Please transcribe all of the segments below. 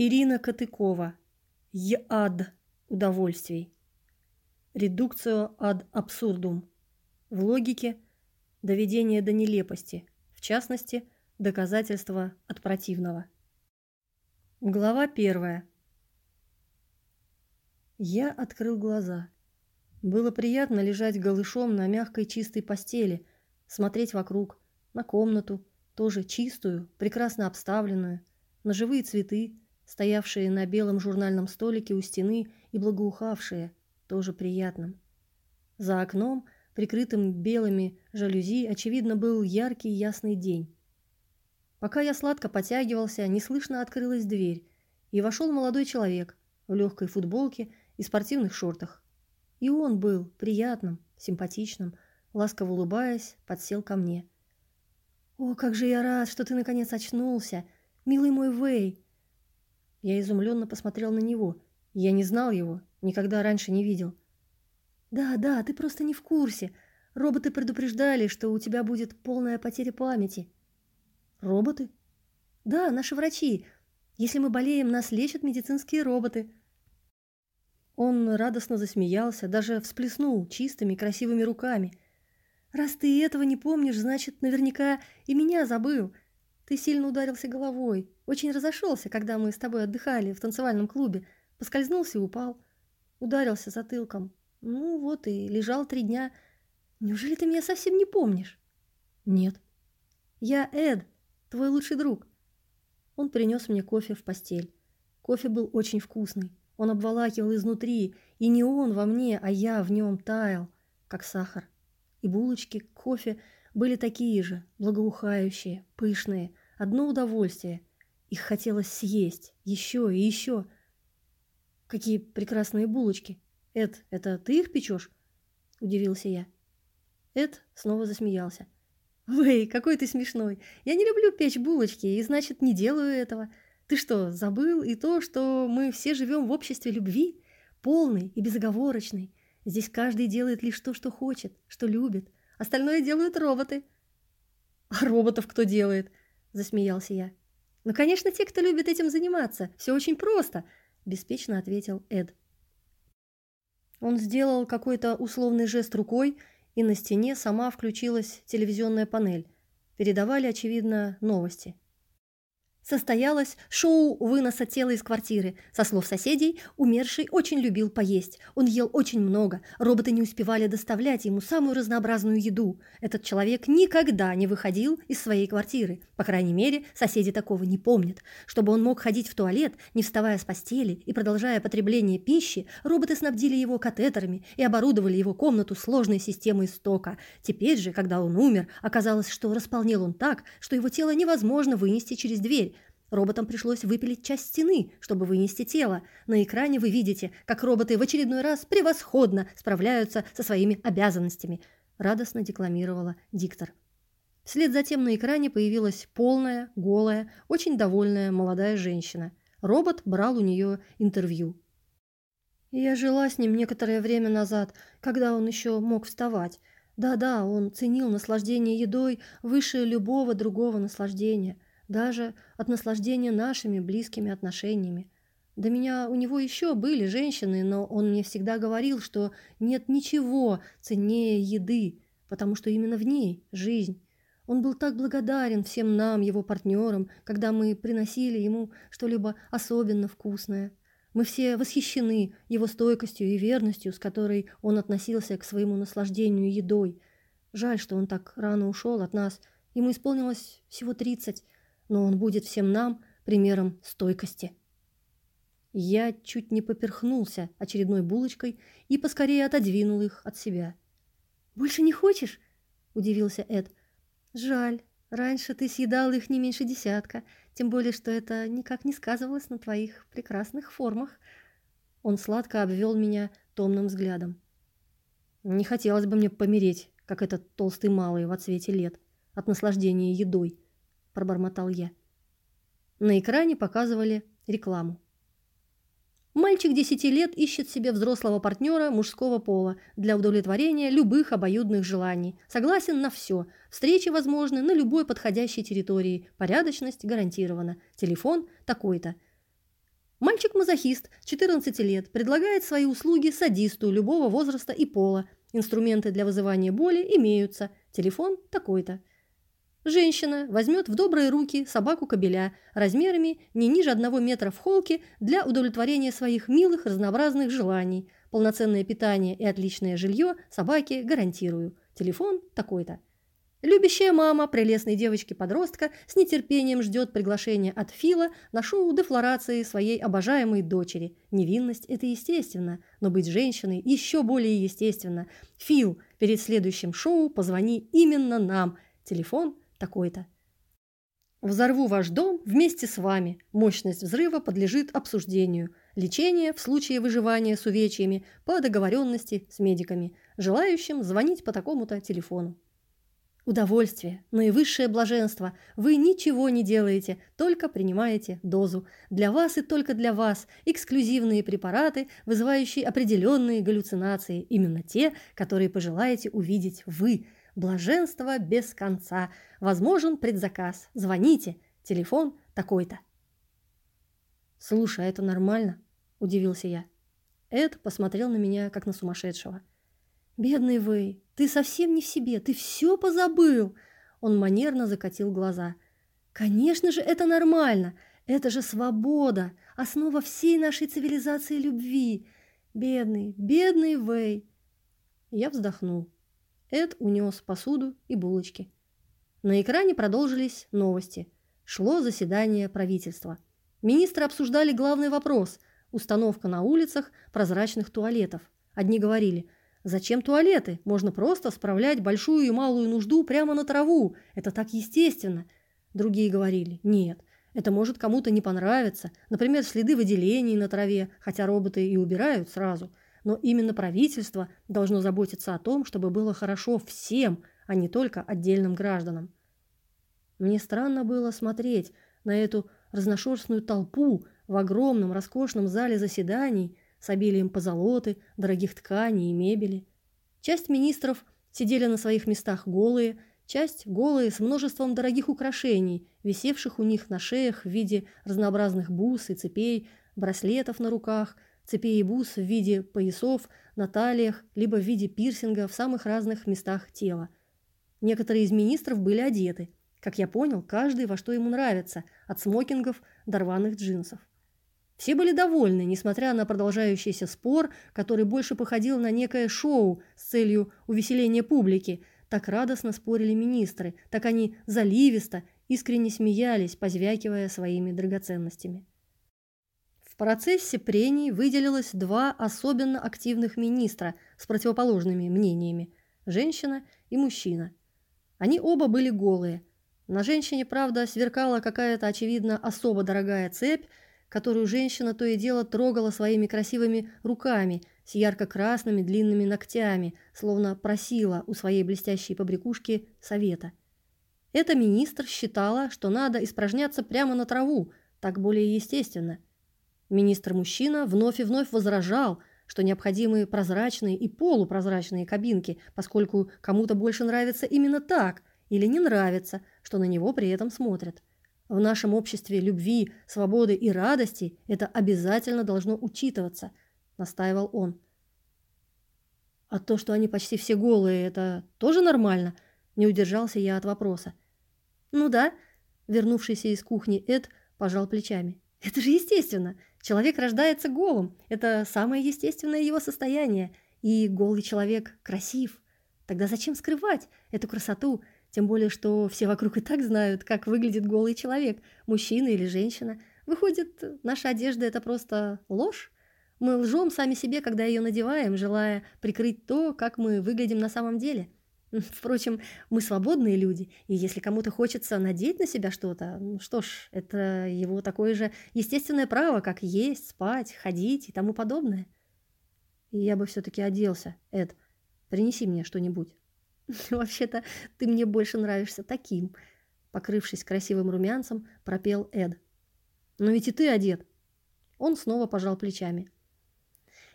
Ирина Катыкова. Яд удовольствий. Редукцио ад абсурдум. В логике доведение до нелепости, в частности, доказательство от противного. Глава первая. Я открыл глаза. Было приятно лежать голышом на мягкой чистой постели, смотреть вокруг, на комнату, тоже чистую, прекрасно обставленную, на живые цветы, стоявшие на белом журнальном столике у стены и благоухавшие, тоже приятным. За окном, прикрытым белыми жалюзи, очевидно, был яркий ясный день. Пока я сладко потягивался, неслышно открылась дверь, и вошел молодой человек в легкой футболке и спортивных шортах. И он был приятным, симпатичным, ласково улыбаясь, подсел ко мне. «О, как же я рад, что ты наконец очнулся! Милый мой Вэй!» Я изумленно посмотрел на него. Я не знал его, никогда раньше не видел. «Да, да, ты просто не в курсе. Роботы предупреждали, что у тебя будет полная потеря памяти». Роботы? Да, наши врачи. Если мы болеем, нас лечат медицинские роботы. Он радостно засмеялся, даже всплеснул чистыми красивыми руками. Раз ты этого не помнишь, значит, наверняка и меня забыл. Ты сильно ударился головой, очень разошелся, когда мы с тобой отдыхали в танцевальном клубе, поскользнулся и упал. Ударился затылком. Ну вот и лежал три дня. Неужели ты меня совсем не помнишь? Нет. Я Эд, Твой лучший друг. Он принес мне кофе в постель. Кофе был очень вкусный. Он обволакивал изнутри, и не он во мне, а я в нем таял, как сахар. И булочки, кофе были такие же, благоухающие, пышные, одно удовольствие. Их хотелось съесть, еще и еще. Какие прекрасные булочки. Эд, это ты их печешь? Удивился я. Эд снова засмеялся. «Вэй, какой ты смешной! Я не люблю печь булочки, и значит, не делаю этого. Ты что, забыл и то, что мы все живем в обществе любви? Полной и безоговорочной. Здесь каждый делает лишь то, что хочет, что любит. Остальное делают роботы». «А роботов кто делает?» – засмеялся я. «Ну, конечно, те, кто любит этим заниматься. Все очень просто», – беспечно ответил Эд. Он сделал какой-то условный жест рукой, и на стене сама включилась телевизионная панель. Передавали, очевидно, новости состоялось шоу выноса тела из квартиры. Со слов соседей, умерший очень любил поесть. Он ел очень много. Роботы не успевали доставлять ему самую разнообразную еду. Этот человек никогда не выходил из своей квартиры. По крайней мере, соседи такого не помнят. Чтобы он мог ходить в туалет, не вставая с постели и продолжая потребление пищи, роботы снабдили его катетерами и оборудовали его комнату сложной системой стока. Теперь же, когда он умер, оказалось, что располнел он так, что его тело невозможно вынести через дверь. Роботам пришлось выпилить часть стены, чтобы вынести тело. На экране вы видите, как роботы в очередной раз превосходно справляются со своими обязанностями, радостно декламировала диктор. Вслед за тем на экране появилась полная, голая, очень довольная молодая женщина. Робот брал у нее интервью. Я жила с ним некоторое время назад, когда он еще мог вставать. Да-да, он ценил наслаждение едой выше любого другого наслаждения – даже от наслаждения нашими близкими отношениями. До меня у него еще были женщины, но он мне всегда говорил, что нет ничего ценнее еды, потому что именно в ней жизнь. Он был так благодарен всем нам, его партнерам, когда мы приносили ему что-либо особенно вкусное. Мы все восхищены его стойкостью и верностью, с которой он относился к своему наслаждению едой. Жаль, что он так рано ушел от нас. Ему исполнилось всего тридцать, но он будет всем нам примером стойкости. Я чуть не поперхнулся очередной булочкой и поскорее отодвинул их от себя. «Больше не хочешь?» – удивился Эд. «Жаль. Раньше ты съедал их не меньше десятка, тем более, что это никак не сказывалось на твоих прекрасных формах». Он сладко обвел меня томным взглядом. «Не хотелось бы мне помереть, как этот толстый малый в отсвете лет, от наслаждения едой», пробормотал я. На экране показывали рекламу. Мальчик 10 лет ищет себе взрослого партнера мужского пола для удовлетворения любых обоюдных желаний. Согласен на все. Встречи возможны на любой подходящей территории. Порядочность гарантирована. Телефон такой-то. Мальчик-мазохист, 14 лет, предлагает свои услуги садисту любого возраста и пола. Инструменты для вызывания боли имеются. Телефон такой-то. Женщина возьмет в добрые руки собаку-кобеля размерами не ниже одного метра в холке для удовлетворения своих милых разнообразных желаний. Полноценное питание и отличное жилье собаке гарантирую. Телефон такой-то. Любящая мама прелестной девочки-подростка с нетерпением ждет приглашения от Фила на шоу дефлорации своей обожаемой дочери. Невинность – это естественно, но быть женщиной еще более естественно. Фил, перед следующим шоу позвони именно нам. Телефон такой-то. Взорву ваш дом вместе с вами. Мощность взрыва подлежит обсуждению. Лечение в случае выживания с увечьями по договоренности с медиками, желающим звонить по такому-то телефону. Удовольствие, наивысшее блаженство. Вы ничего не делаете, только принимаете дозу. Для вас и только для вас эксклюзивные препараты, вызывающие определенные галлюцинации. Именно те, которые пожелаете увидеть вы. Блаженство без конца. Возможен предзаказ. Звоните. Телефон такой-то. «Слушай, а это нормально?» – удивился я. Эд посмотрел на меня, как на сумасшедшего. «Бедный вы, ты совсем не в себе, ты все позабыл!» Он манерно закатил глаза. «Конечно же, это нормально! Это же свобода, основа всей нашей цивилизации любви! Бедный, бедный Вэй!» Я вздохнул. Эд унес посуду и булочки. На экране продолжились новости. Шло заседание правительства. Министры обсуждали главный вопрос – установка на улицах прозрачных туалетов. Одни говорили – Зачем туалеты? Можно просто справлять большую и малую нужду прямо на траву. Это так естественно. Другие говорили, нет, это может кому-то не понравиться. Например, следы выделений на траве, хотя роботы и убирают сразу. Но именно правительство должно заботиться о том, чтобы было хорошо всем, а не только отдельным гражданам. Мне странно было смотреть на эту разношерстную толпу в огромном роскошном зале заседаний, с обилием позолоты, дорогих тканей и мебели. Часть министров сидели на своих местах голые, часть голые с множеством дорогих украшений, висевших у них на шеях в виде разнообразных бус и цепей, браслетов на руках, цепей и бус в виде поясов на талиях, либо в виде пирсинга в самых разных местах тела. Некоторые из министров были одеты. Как я понял, каждый во что ему нравится, от смокингов до рваных джинсов. Все были довольны, несмотря на продолжающийся спор, который больше походил на некое шоу с целью увеселения публики. Так радостно спорили министры, так они заливисто, искренне смеялись, позвякивая своими драгоценностями. Процессе прений выделилось два особенно активных министра с противоположными мнениями – женщина и мужчина. Они оба были голые. На женщине, правда, сверкала какая-то, очевидно, особо дорогая цепь, которую женщина то и дело трогала своими красивыми руками с ярко-красными длинными ногтями, словно просила у своей блестящей побрякушки совета. Эта министр считала, что надо испражняться прямо на траву, так более естественно. Министр-мужчина вновь и вновь возражал, что необходимы прозрачные и полупрозрачные кабинки, поскольку кому-то больше нравится именно так или не нравится, что на него при этом смотрят. В нашем обществе любви, свободы и радости это обязательно должно учитываться, настаивал он. А то, что они почти все голые, это тоже нормально? Не удержался я от вопроса. Ну да, вернувшийся из кухни Эд пожал плечами. Это же естественно. Человек рождается голым. Это самое естественное его состояние. И голый человек красив. Тогда зачем скрывать эту красоту? Тем более, что все вокруг и так знают, как выглядит голый человек, мужчина или женщина. Выходит, наша одежда – это просто ложь? Мы лжем сами себе, когда ее надеваем, желая прикрыть то, как мы выглядим на самом деле. Впрочем, мы свободные люди, и если кому-то хочется надеть на себя что-то, ну что ж, это его такое же естественное право, как есть, спать, ходить и тому подобное. И я бы все-таки оделся, Эд. Принеси мне что-нибудь. «Вообще-то ты мне больше нравишься таким», — покрывшись красивым румянцем, пропел Эд. «Но ведь и ты одет». Он снова пожал плечами.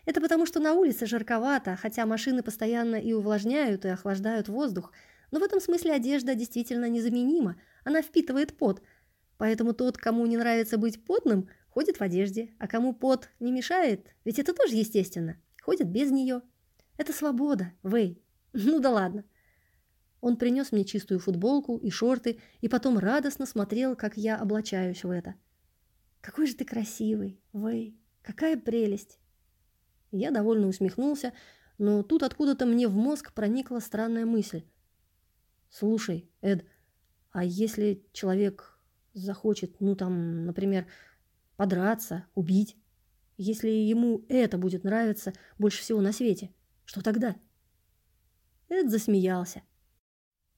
«Это потому, что на улице жарковато, хотя машины постоянно и увлажняют, и охлаждают воздух. Но в этом смысле одежда действительно незаменима, она впитывает пот. Поэтому тот, кому не нравится быть потным, ходит в одежде, а кому пот не мешает, ведь это тоже естественно, ходит без нее. Это свобода, Вэй. Ну да ладно. Он принес мне чистую футболку и шорты, и потом радостно смотрел, как я облачаюсь в это. «Какой же ты красивый, Вэй! Какая прелесть!» Я довольно усмехнулся, но тут откуда-то мне в мозг проникла странная мысль. «Слушай, Эд, а если человек захочет, ну там, например, подраться, убить, если ему это будет нравиться больше всего на свете, что тогда?» Эд засмеялся.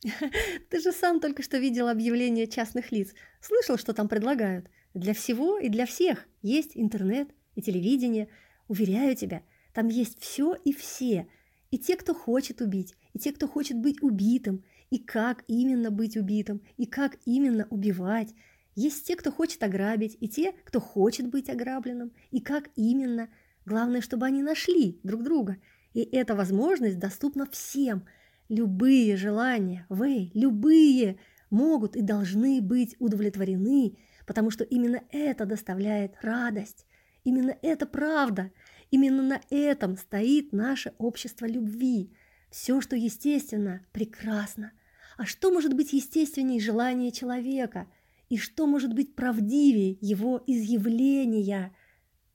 Ты же сам только что видел объявление частных лиц. Слышал, что там предлагают? Для всего и для всех есть интернет и телевидение. Уверяю тебя, там есть все и все. И те, кто хочет убить, и те, кто хочет быть убитым, и как именно быть убитым, и как именно убивать. Есть те, кто хочет ограбить, и те, кто хочет быть ограбленным, и как именно. Главное, чтобы они нашли друг друга. И эта возможность доступна всем – Любые желания, вы, любые, могут и должны быть удовлетворены, потому что именно это доставляет радость. Именно это правда. Именно на этом стоит наше общество любви. Все, что естественно, прекрасно. А что может быть естественнее желания человека? И что может быть правдивее его изъявления?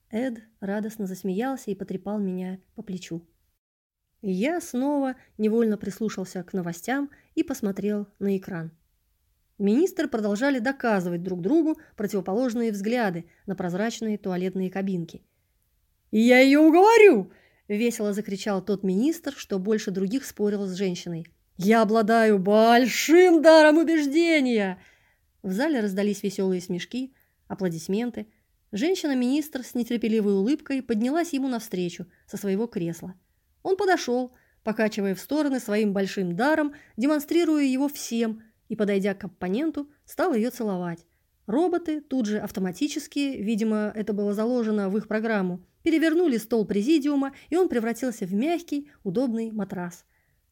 Эд радостно засмеялся и потрепал меня по плечу. Я снова невольно прислушался к новостям и посмотрел на экран. Министры продолжали доказывать друг другу противоположные взгляды на прозрачные туалетные кабинки. «Я ее уговорю!» – весело закричал тот министр, что больше других спорил с женщиной. «Я обладаю большим даром убеждения!» В зале раздались веселые смешки, аплодисменты. Женщина-министр с нетерпеливой улыбкой поднялась ему навстречу со своего кресла. Он подошел, покачивая в стороны своим большим даром, демонстрируя его всем, и, подойдя к оппоненту, стал ее целовать. Роботы тут же автоматически, видимо, это было заложено в их программу, перевернули стол президиума, и он превратился в мягкий, удобный матрас.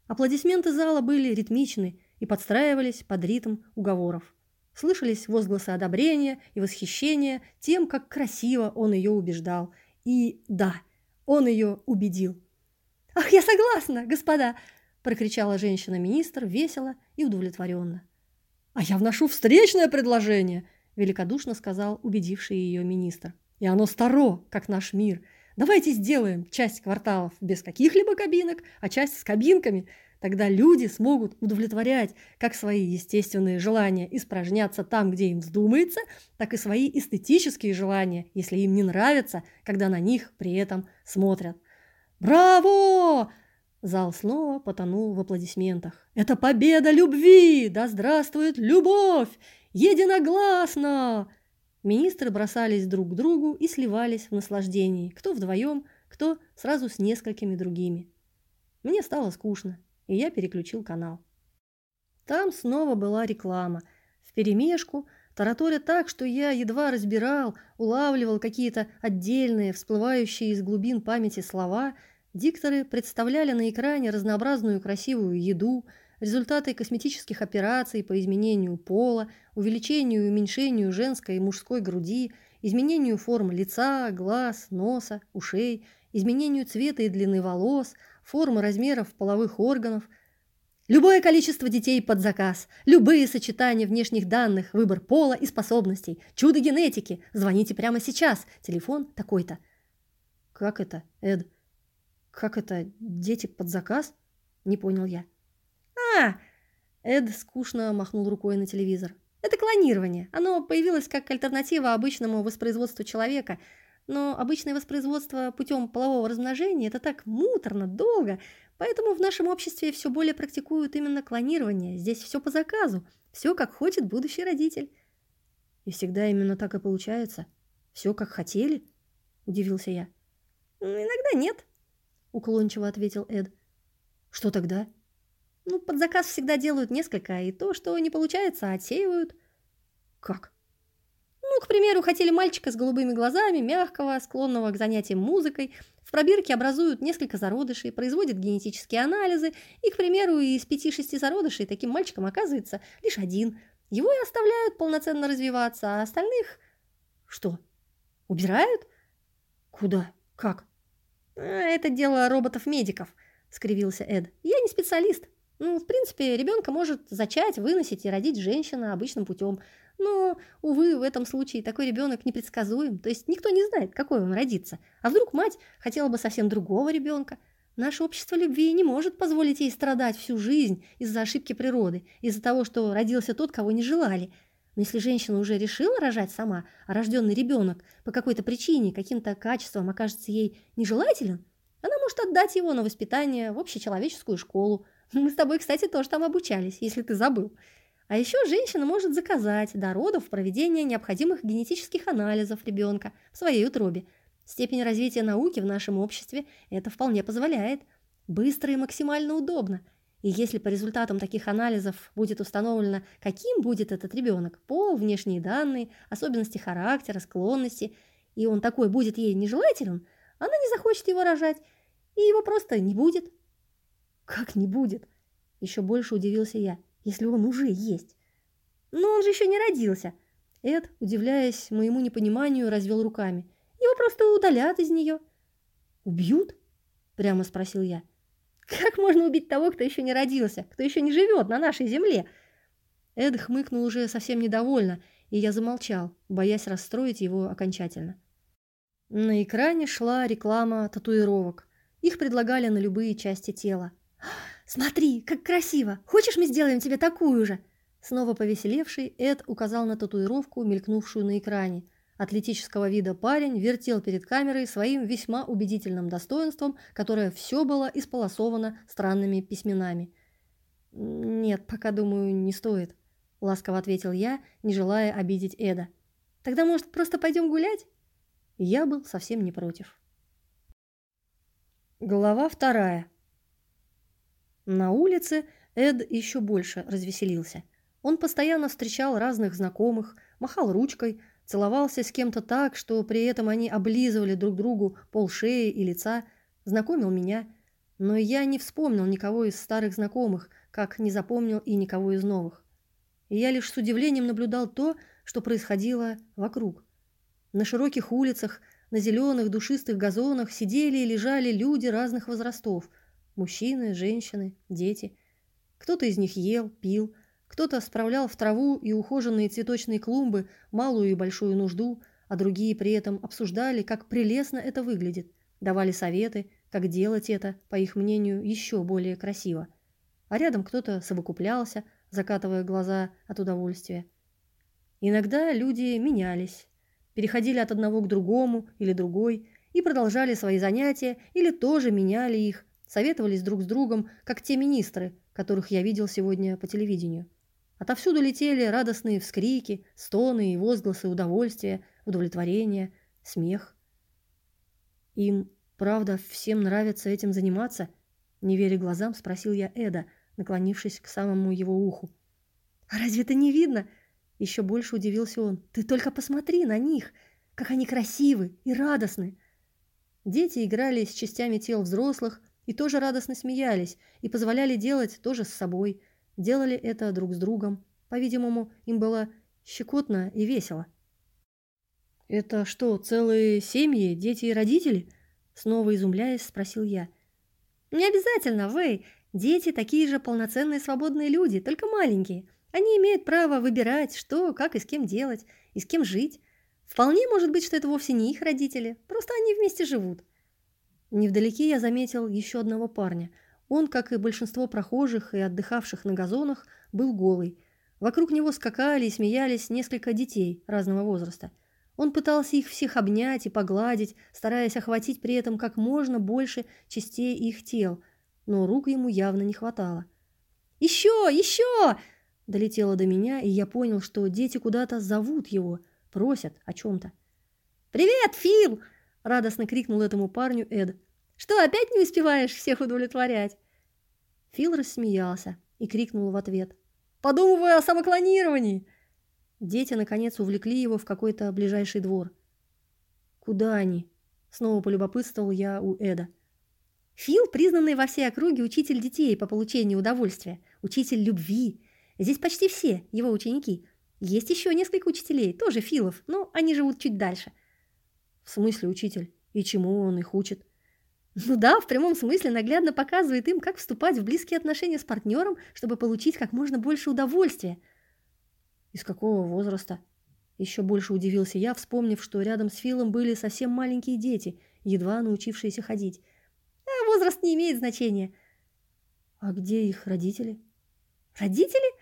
Аплодисменты зала были ритмичны и подстраивались под ритм уговоров. Слышались возгласы одобрения и восхищения тем, как красиво он ее убеждал. И да, он ее убедил. «Ах, я согласна, господа!» – прокричала женщина-министр весело и удовлетворенно. «А я вношу встречное предложение!» – великодушно сказал убедивший ее министр. «И оно старо, как наш мир. Давайте сделаем часть кварталов без каких-либо кабинок, а часть с кабинками. Тогда люди смогут удовлетворять как свои естественные желания испражняться там, где им вздумается, так и свои эстетические желания, если им не нравится, когда на них при этом смотрят. «Браво!» Зал снова потонул в аплодисментах. «Это победа любви! Да здравствует любовь! Единогласно!» Министры бросались друг к другу и сливались в наслаждении, кто вдвоем, кто сразу с несколькими другими. Мне стало скучно, и я переключил канал. Там снова была реклама. Вперемешку, тараторя так, что я едва разбирал, улавливал какие-то отдельные, всплывающие из глубин памяти слова – Дикторы представляли на экране разнообразную красивую еду, результаты косметических операций по изменению пола, увеличению и уменьшению женской и мужской груди, изменению форм лица, глаз, носа, ушей, изменению цвета и длины волос, формы размеров половых органов. Любое количество детей под заказ, любые сочетания внешних данных, выбор пола и способностей, чудо генетики. Звоните прямо сейчас. Телефон такой-то. Как это, Эд? «Как это? Дети под заказ?» – не понял я. «А!» – Эд скучно махнул рукой на телевизор. «Это клонирование. Оно появилось как альтернатива обычному воспроизводству человека. Но обычное воспроизводство путем полового размножения – это так муторно, долго, поэтому в нашем обществе все более практикуют именно клонирование. Здесь все по заказу, все как хочет будущий родитель». «И всегда именно так и получается? Все как хотели?» – удивился я. «Иногда нет», – уклончиво ответил Эд. «Что тогда?» «Ну, под заказ всегда делают несколько, и то, что не получается, отсеивают». «Как?» Ну, к примеру, хотели мальчика с голубыми глазами, мягкого, склонного к занятиям музыкой. В пробирке образуют несколько зародышей, производят генетические анализы, и, к примеру, из пяти-шести зародышей таким мальчиком оказывается лишь один. Его и оставляют полноценно развиваться, а остальных... Что? Убирают? Куда? Как? А, это дело роботов-медиков, скривился Эд. Я не специалист. Ну, в принципе, ребенка может зачать, выносить и родить женщина обычным путем. Но, увы, в этом случае такой ребенок непредсказуем. То есть никто не знает, какой он родится. А вдруг мать хотела бы совсем другого ребенка? Наше общество любви не может позволить ей страдать всю жизнь из-за ошибки природы, из-за того, что родился тот, кого не желали. Но если женщина уже решила рожать сама, а рожденный ребенок по какой-то причине, каким-то качеством окажется ей нежелателен, она может отдать его на воспитание в общечеловеческую школу, мы с тобой, кстати, тоже там обучались, если ты забыл. А еще женщина может заказать до родов проведение необходимых генетических анализов ребенка в своей утробе. Степень развития науки в нашем обществе это вполне позволяет. Быстро и максимально удобно. И если по результатам таких анализов будет установлено, каким будет этот ребенок, пол, внешние данные, особенности характера, склонности, и он такой будет ей нежелателен, она не захочет его рожать, и его просто не будет. Как не будет? Еще больше удивился я, если он уже есть. Но он же еще не родился. Эд, удивляясь моему непониманию, развел руками. Его просто удалят из нее. Убьют? Прямо спросил я. Как можно убить того, кто еще не родился, кто еще не живет на нашей земле? Эд хмыкнул уже совсем недовольно, и я замолчал, боясь расстроить его окончательно. На экране шла реклама татуировок. Их предлагали на любые части тела. «Смотри, как красиво! Хочешь, мы сделаем тебе такую же?» Снова повеселевший, Эд указал на татуировку, мелькнувшую на экране. Атлетического вида парень вертел перед камерой своим весьма убедительным достоинством, которое все было исполосовано странными письменами. «Нет, пока, думаю, не стоит», — ласково ответил я, не желая обидеть Эда. «Тогда, может, просто пойдем гулять?» Я был совсем не против. Глава вторая. На улице Эд еще больше развеселился. Он постоянно встречал разных знакомых, махал ручкой, целовался с кем-то так, что при этом они облизывали друг другу пол шеи и лица, знакомил меня. Но я не вспомнил никого из старых знакомых, как не запомнил и никого из новых. И я лишь с удивлением наблюдал то, что происходило вокруг. На широких улицах, на зеленых душистых газонах сидели и лежали люди разных возрастов – Мужчины, женщины, дети. Кто-то из них ел, пил, кто-то справлял в траву и ухоженные цветочные клумбы малую и большую нужду, а другие при этом обсуждали, как прелестно это выглядит, давали советы, как делать это, по их мнению, еще более красиво. А рядом кто-то совокуплялся, закатывая глаза от удовольствия. Иногда люди менялись, переходили от одного к другому или другой и продолжали свои занятия или тоже меняли их, советовались друг с другом, как те министры, которых я видел сегодня по телевидению. Отовсюду летели радостные вскрики, стоны и возгласы удовольствия, удовлетворения, смех. «Им, правда, всем нравится этим заниматься?» Не веря глазам, спросил я Эда, наклонившись к самому его уху. «А разве это не видно?» Еще больше удивился он. «Ты только посмотри на них, как они красивы и радостны!» Дети играли с частями тел взрослых, и тоже радостно смеялись и позволяли делать тоже с собой. Делали это друг с другом. По-видимому, им было щекотно и весело. «Это что, целые семьи, дети и родители?» Снова изумляясь, спросил я. «Не обязательно, Вэй. Дети такие же полноценные свободные люди, только маленькие. Они имеют право выбирать, что, как и с кем делать, и с кем жить. Вполне может быть, что это вовсе не их родители, просто они вместе живут. Невдалеке я заметил еще одного парня. Он, как и большинство прохожих и отдыхавших на газонах, был голый. Вокруг него скакали и смеялись несколько детей разного возраста. Он пытался их всех обнять и погладить, стараясь охватить при этом как можно больше частей их тел, но рук ему явно не хватало. «Еще! Еще!» Долетело до меня, и я понял, что дети куда-то зовут его, просят о чем-то. «Привет, Фил!» – радостно крикнул этому парню Эд. «Что, опять не успеваешь всех удовлетворять?» Фил рассмеялся и крикнул в ответ. «Подумываю о самоклонировании!» Дети, наконец, увлекли его в какой-то ближайший двор. «Куда они?» – снова полюбопытствовал я у Эда. Фил, признанный во всей округе учитель детей по получению удовольствия, учитель любви. Здесь почти все его ученики. Есть еще несколько учителей, тоже Филов, но они живут чуть дальше. В смысле, учитель? И чему он их учит? Ну да, в прямом смысле наглядно показывает им, как вступать в близкие отношения с партнером, чтобы получить как можно больше удовольствия. Из какого возраста? Еще больше удивился я, вспомнив, что рядом с Филом были совсем маленькие дети, едва научившиеся ходить. А возраст не имеет значения. А где их родители? Родители?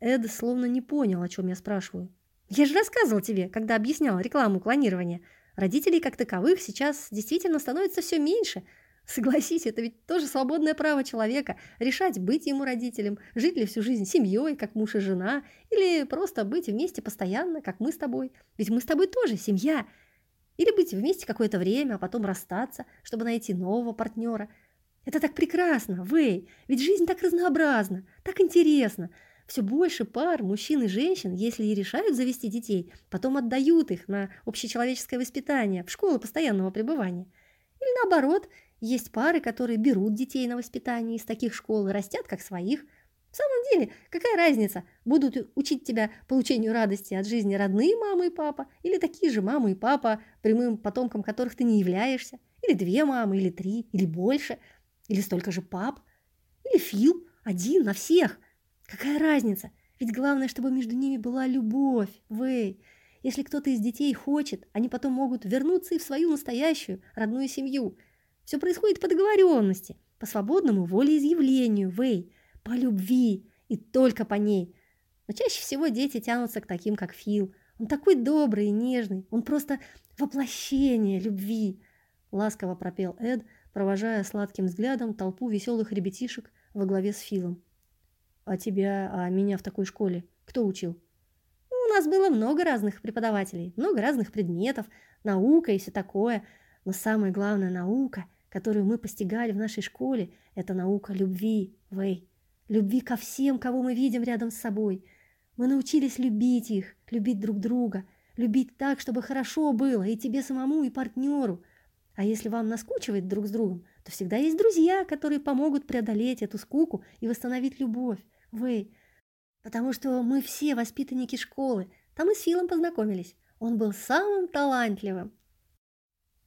Эд словно не понял, о чем я спрашиваю. Я же рассказывал тебе, когда объяснял рекламу клонирования. Родителей как таковых сейчас действительно становится все меньше. Согласись, это ведь тоже свободное право человека решать, быть ему родителем, жить ли всю жизнь семьей, как муж и жена, или просто быть вместе постоянно, как мы с тобой. Ведь мы с тобой тоже семья. Или быть вместе какое-то время, а потом расстаться, чтобы найти нового партнера. Это так прекрасно, Вэй, ведь жизнь так разнообразна, так интересна. Все больше пар, мужчин и женщин, если и решают завести детей, потом отдают их на общечеловеческое воспитание в школу постоянного пребывания. Или наоборот, есть пары, которые берут детей на воспитание из таких школ и растят как своих. В самом деле, какая разница, будут учить тебя получению радости от жизни родные мама и папа, или такие же мама и папа, прямым потомкам которых ты не являешься, или две мамы, или три, или больше, или столько же пап, или Фил, один на всех – Какая разница? Ведь главное, чтобы между ними была любовь, Вэй. Если кто-то из детей хочет, они потом могут вернуться и в свою настоящую родную семью. Все происходит по договоренности, по свободному волеизъявлению, Вэй, по любви и только по ней. Но чаще всего дети тянутся к таким, как Фил. Он такой добрый и нежный, он просто воплощение любви. Ласково пропел Эд, провожая сладким взглядом толпу веселых ребятишек во главе с Филом. А тебя, а меня в такой школе кто учил? У нас было много разных преподавателей, много разных предметов, наука и все такое. Но самая главная наука, которую мы постигали в нашей школе, это наука любви, Вэй. Любви ко всем, кого мы видим рядом с собой. Мы научились любить их, любить друг друга, любить так, чтобы хорошо было и тебе самому, и партнеру. А если вам наскучивает друг с другом, то всегда есть друзья, которые помогут преодолеть эту скуку и восстановить любовь. Вы. Потому что мы все воспитанники школы. Там и с Филом познакомились. Он был самым талантливым.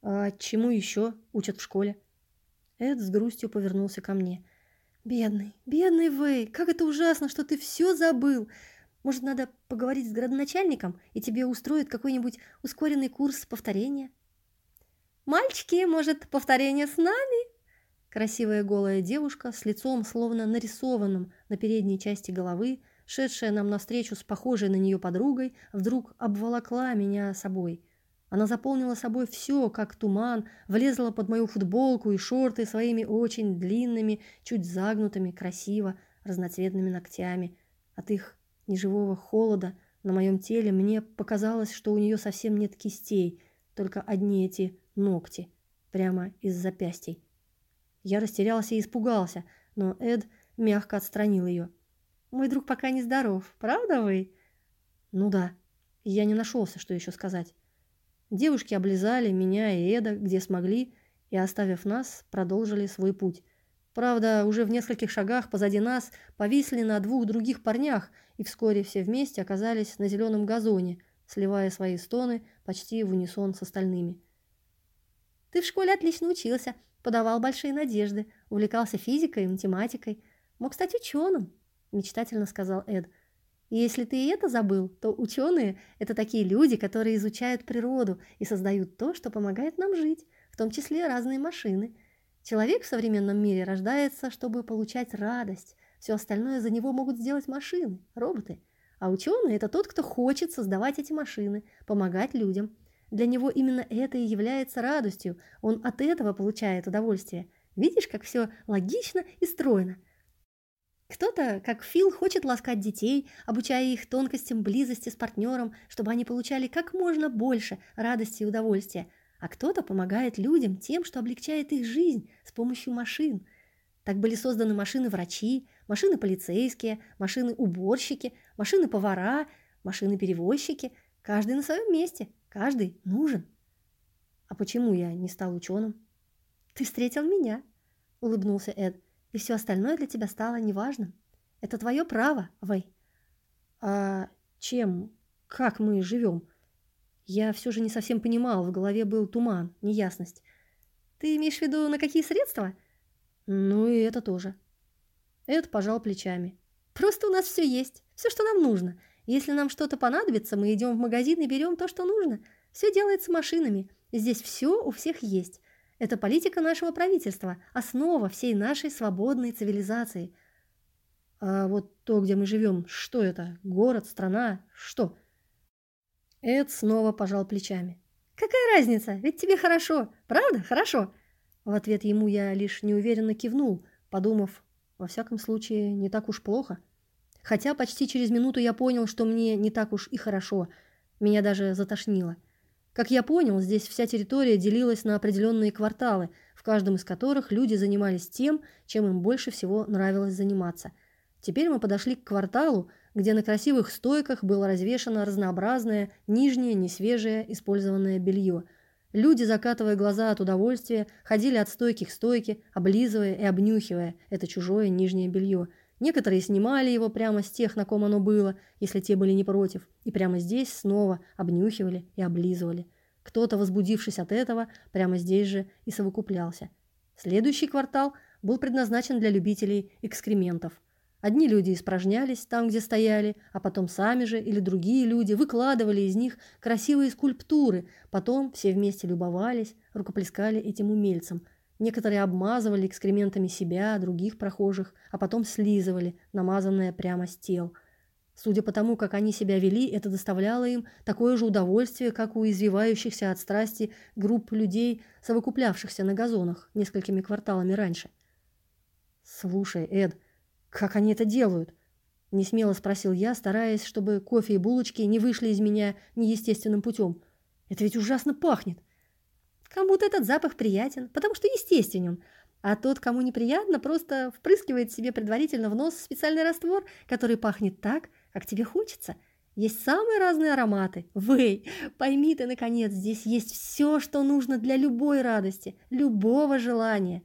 А чему еще учат в школе? Эд с грустью повернулся ко мне. Бедный, бедный Вэй, как это ужасно, что ты все забыл. Может, надо поговорить с градоначальником, и тебе устроят какой-нибудь ускоренный курс повторения? Мальчики, может, повторение с нами? Красивая голая девушка с лицом, словно нарисованным на передней части головы, шедшая нам навстречу с похожей на нее подругой, вдруг обволокла меня собой. Она заполнила собой все, как туман, влезла под мою футболку и шорты своими очень длинными, чуть загнутыми, красиво, разноцветными ногтями. От их неживого холода на моем теле мне показалось, что у нее совсем нет кистей, только одни эти ногти, прямо из запястий. Я растерялся и испугался, но Эд мягко отстранил ее. «Мой друг пока не здоров, правда вы?» «Ну да». Я не нашелся, что еще сказать. Девушки облизали меня и Эда, где смогли, и, оставив нас, продолжили свой путь. Правда, уже в нескольких шагах позади нас повисли на двух других парнях, и вскоре все вместе оказались на зеленом газоне, сливая свои стоны почти в унисон с остальными. «Ты в школе отлично учился», подавал большие надежды, увлекался физикой и математикой, мог стать ученым, мечтательно сказал Эд. И если ты и это забыл, то ученые – это такие люди, которые изучают природу и создают то, что помогает нам жить, в том числе разные машины. Человек в современном мире рождается, чтобы получать радость. Все остальное за него могут сделать машины, роботы. А ученый – это тот, кто хочет создавать эти машины, помогать людям – для него именно это и является радостью. Он от этого получает удовольствие. Видишь, как все логично и стройно. Кто-то, как Фил, хочет ласкать детей, обучая их тонкостям близости с партнером, чтобы они получали как можно больше радости и удовольствия. А кто-то помогает людям тем, что облегчает их жизнь с помощью машин. Так были созданы машины-врачи, машины-полицейские, машины-уборщики, машины-повара, машины-перевозчики, каждый на своем месте – Каждый нужен. А почему я не стал ученым? Ты встретил меня, улыбнулся Эд, и все остальное для тебя стало неважным. Это твое право, Вэй. А чем, как мы живем? Я все же не совсем понимал, в голове был туман, неясность. «Ты имеешь в виду, на какие средства?» «Ну и это тоже». Эд пожал плечами. «Просто у нас все есть, все, что нам нужно. Если нам что-то понадобится, мы идем в магазин и берем то, что нужно. Все делается машинами. Здесь все у всех есть. Это политика нашего правительства, основа всей нашей свободной цивилизации». «А вот то, где мы живем, что это? Город, страна? Что?» Эд снова пожал плечами. «Какая разница? Ведь тебе хорошо. Правда? Хорошо?» В ответ ему я лишь неуверенно кивнул, подумав, во всяком случае, не так уж плохо. Хотя почти через минуту я понял, что мне не так уж и хорошо. Меня даже затошнило. Как я понял, здесь вся территория делилась на определенные кварталы, в каждом из которых люди занимались тем, чем им больше всего нравилось заниматься. Теперь мы подошли к кварталу, где на красивых стойках было развешано разнообразное, нижнее, несвежее, использованное белье. Люди, закатывая глаза от удовольствия, ходили от стойки к стойке, облизывая и обнюхивая это чужое нижнее белье. Некоторые снимали его прямо с тех, на ком оно было, если те были не против, и прямо здесь снова обнюхивали и облизывали. Кто-то, возбудившись от этого, прямо здесь же и совокуплялся. Следующий квартал был предназначен для любителей экскрементов – Одни люди испражнялись там, где стояли, а потом сами же или другие люди выкладывали из них красивые скульптуры, потом все вместе любовались, рукоплескали этим умельцам. Некоторые обмазывали экскрементами себя, других прохожих, а потом слизывали, намазанное прямо с тел. Судя по тому, как они себя вели, это доставляло им такое же удовольствие, как у извивающихся от страсти групп людей, совокуплявшихся на газонах несколькими кварталами раньше. «Слушай, Эд», «Как они это делают?» – несмело спросил я, стараясь, чтобы кофе и булочки не вышли из меня неестественным путем. «Это ведь ужасно пахнет!» «Кому-то этот запах приятен, потому что естественен, а тот, кому неприятно, просто впрыскивает себе предварительно в нос специальный раствор, который пахнет так, как тебе хочется. Есть самые разные ароматы. Вэй, пойми ты, наконец, здесь есть все, что нужно для любой радости, любого желания».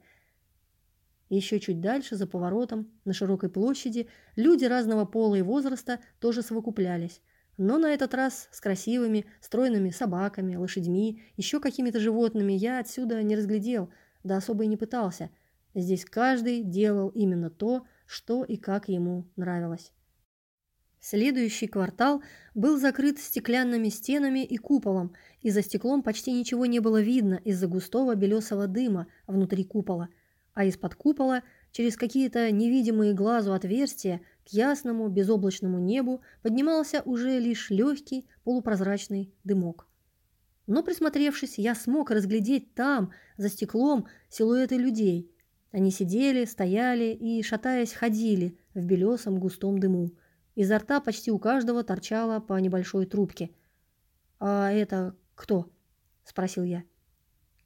Еще чуть дальше, за поворотом, на широкой площади, люди разного пола и возраста тоже совокуплялись. Но на этот раз с красивыми, стройными собаками, лошадьми, еще какими-то животными я отсюда не разглядел, да особо и не пытался. Здесь каждый делал именно то, что и как ему нравилось. Следующий квартал был закрыт стеклянными стенами и куполом, и за стеклом почти ничего не было видно из-за густого белесого дыма внутри купола – а из-под купола, через какие-то невидимые глазу отверстия, к ясному безоблачному небу поднимался уже лишь легкий полупрозрачный дымок. Но присмотревшись, я смог разглядеть там, за стеклом, силуэты людей. Они сидели, стояли и, шатаясь, ходили в белесом густом дыму. Изо рта почти у каждого торчало по небольшой трубке. «А это кто?» – спросил я.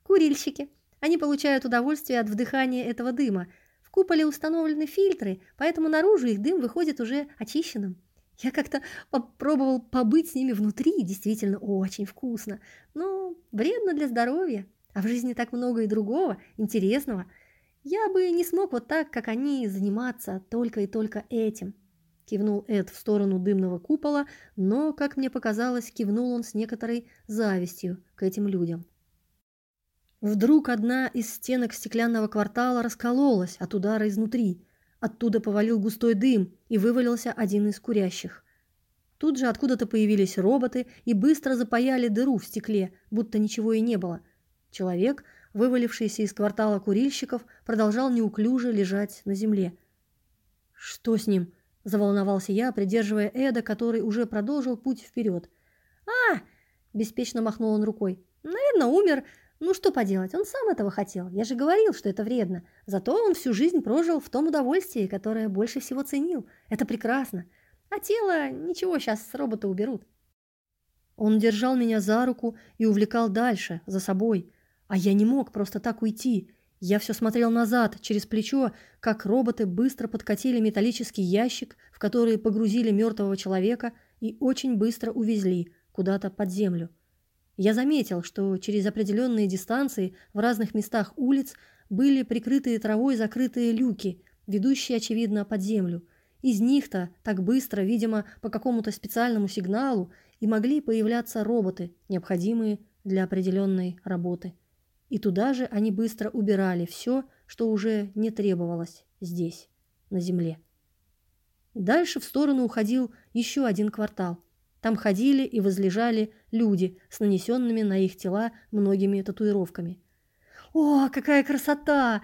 «Курильщики», они получают удовольствие от вдыхания этого дыма. Куполе установлены фильтры, поэтому наружу их дым выходит уже очищенным. Я как-то попробовал побыть с ними внутри, действительно очень вкусно. Но вредно для здоровья, а в жизни так много и другого, интересного. Я бы не смог вот так, как они, заниматься только и только этим. Кивнул Эд в сторону дымного купола, но, как мне показалось, кивнул он с некоторой завистью к этим людям. Вдруг одна из стенок стеклянного квартала раскололась от удара изнутри. Оттуда повалил густой дым, и вывалился один из курящих. Тут же откуда-то появились роботы и быстро запаяли дыру в стекле, будто ничего и не было. Человек, вывалившийся из квартала курильщиков, продолжал неуклюже лежать на земле. «Что с ним?» – заволновался я, придерживая Эда, который уже продолжил путь вперед. «А!» – беспечно махнул он рукой. «Наверное, умер. Ну что поделать, он сам этого хотел. Я же говорил, что это вредно. Зато он всю жизнь прожил в том удовольствии, которое больше всего ценил. Это прекрасно. А тело, ничего, сейчас с робота уберут. Он держал меня за руку и увлекал дальше, за собой. А я не мог просто так уйти. Я все смотрел назад, через плечо, как роботы быстро подкатили металлический ящик, в который погрузили мертвого человека и очень быстро увезли куда-то под землю. Я заметил, что через определенные дистанции в разных местах улиц были прикрытые травой закрытые люки, ведущие, очевидно, под землю. Из них-то так быстро, видимо, по какому-то специальному сигналу, и могли появляться роботы, необходимые для определенной работы. И туда же они быстро убирали все, что уже не требовалось здесь, на земле. Дальше в сторону уходил еще один квартал. Там ходили и возлежали люди с нанесенными на их тела многими татуировками. «О, какая красота!»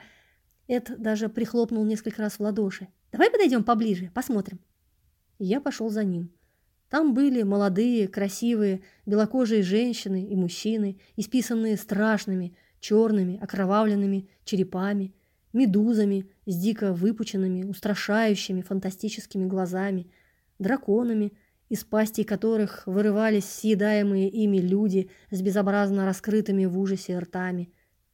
Эд даже прихлопнул несколько раз в ладоши. «Давай подойдем поближе, посмотрим». Я пошел за ним. Там были молодые, красивые, белокожие женщины и мужчины, исписанные страшными, черными, окровавленными черепами, медузами с дико выпученными, устрашающими, фантастическими глазами, драконами, из пастей которых вырывались съедаемые ими люди с безобразно раскрытыми в ужасе ртами.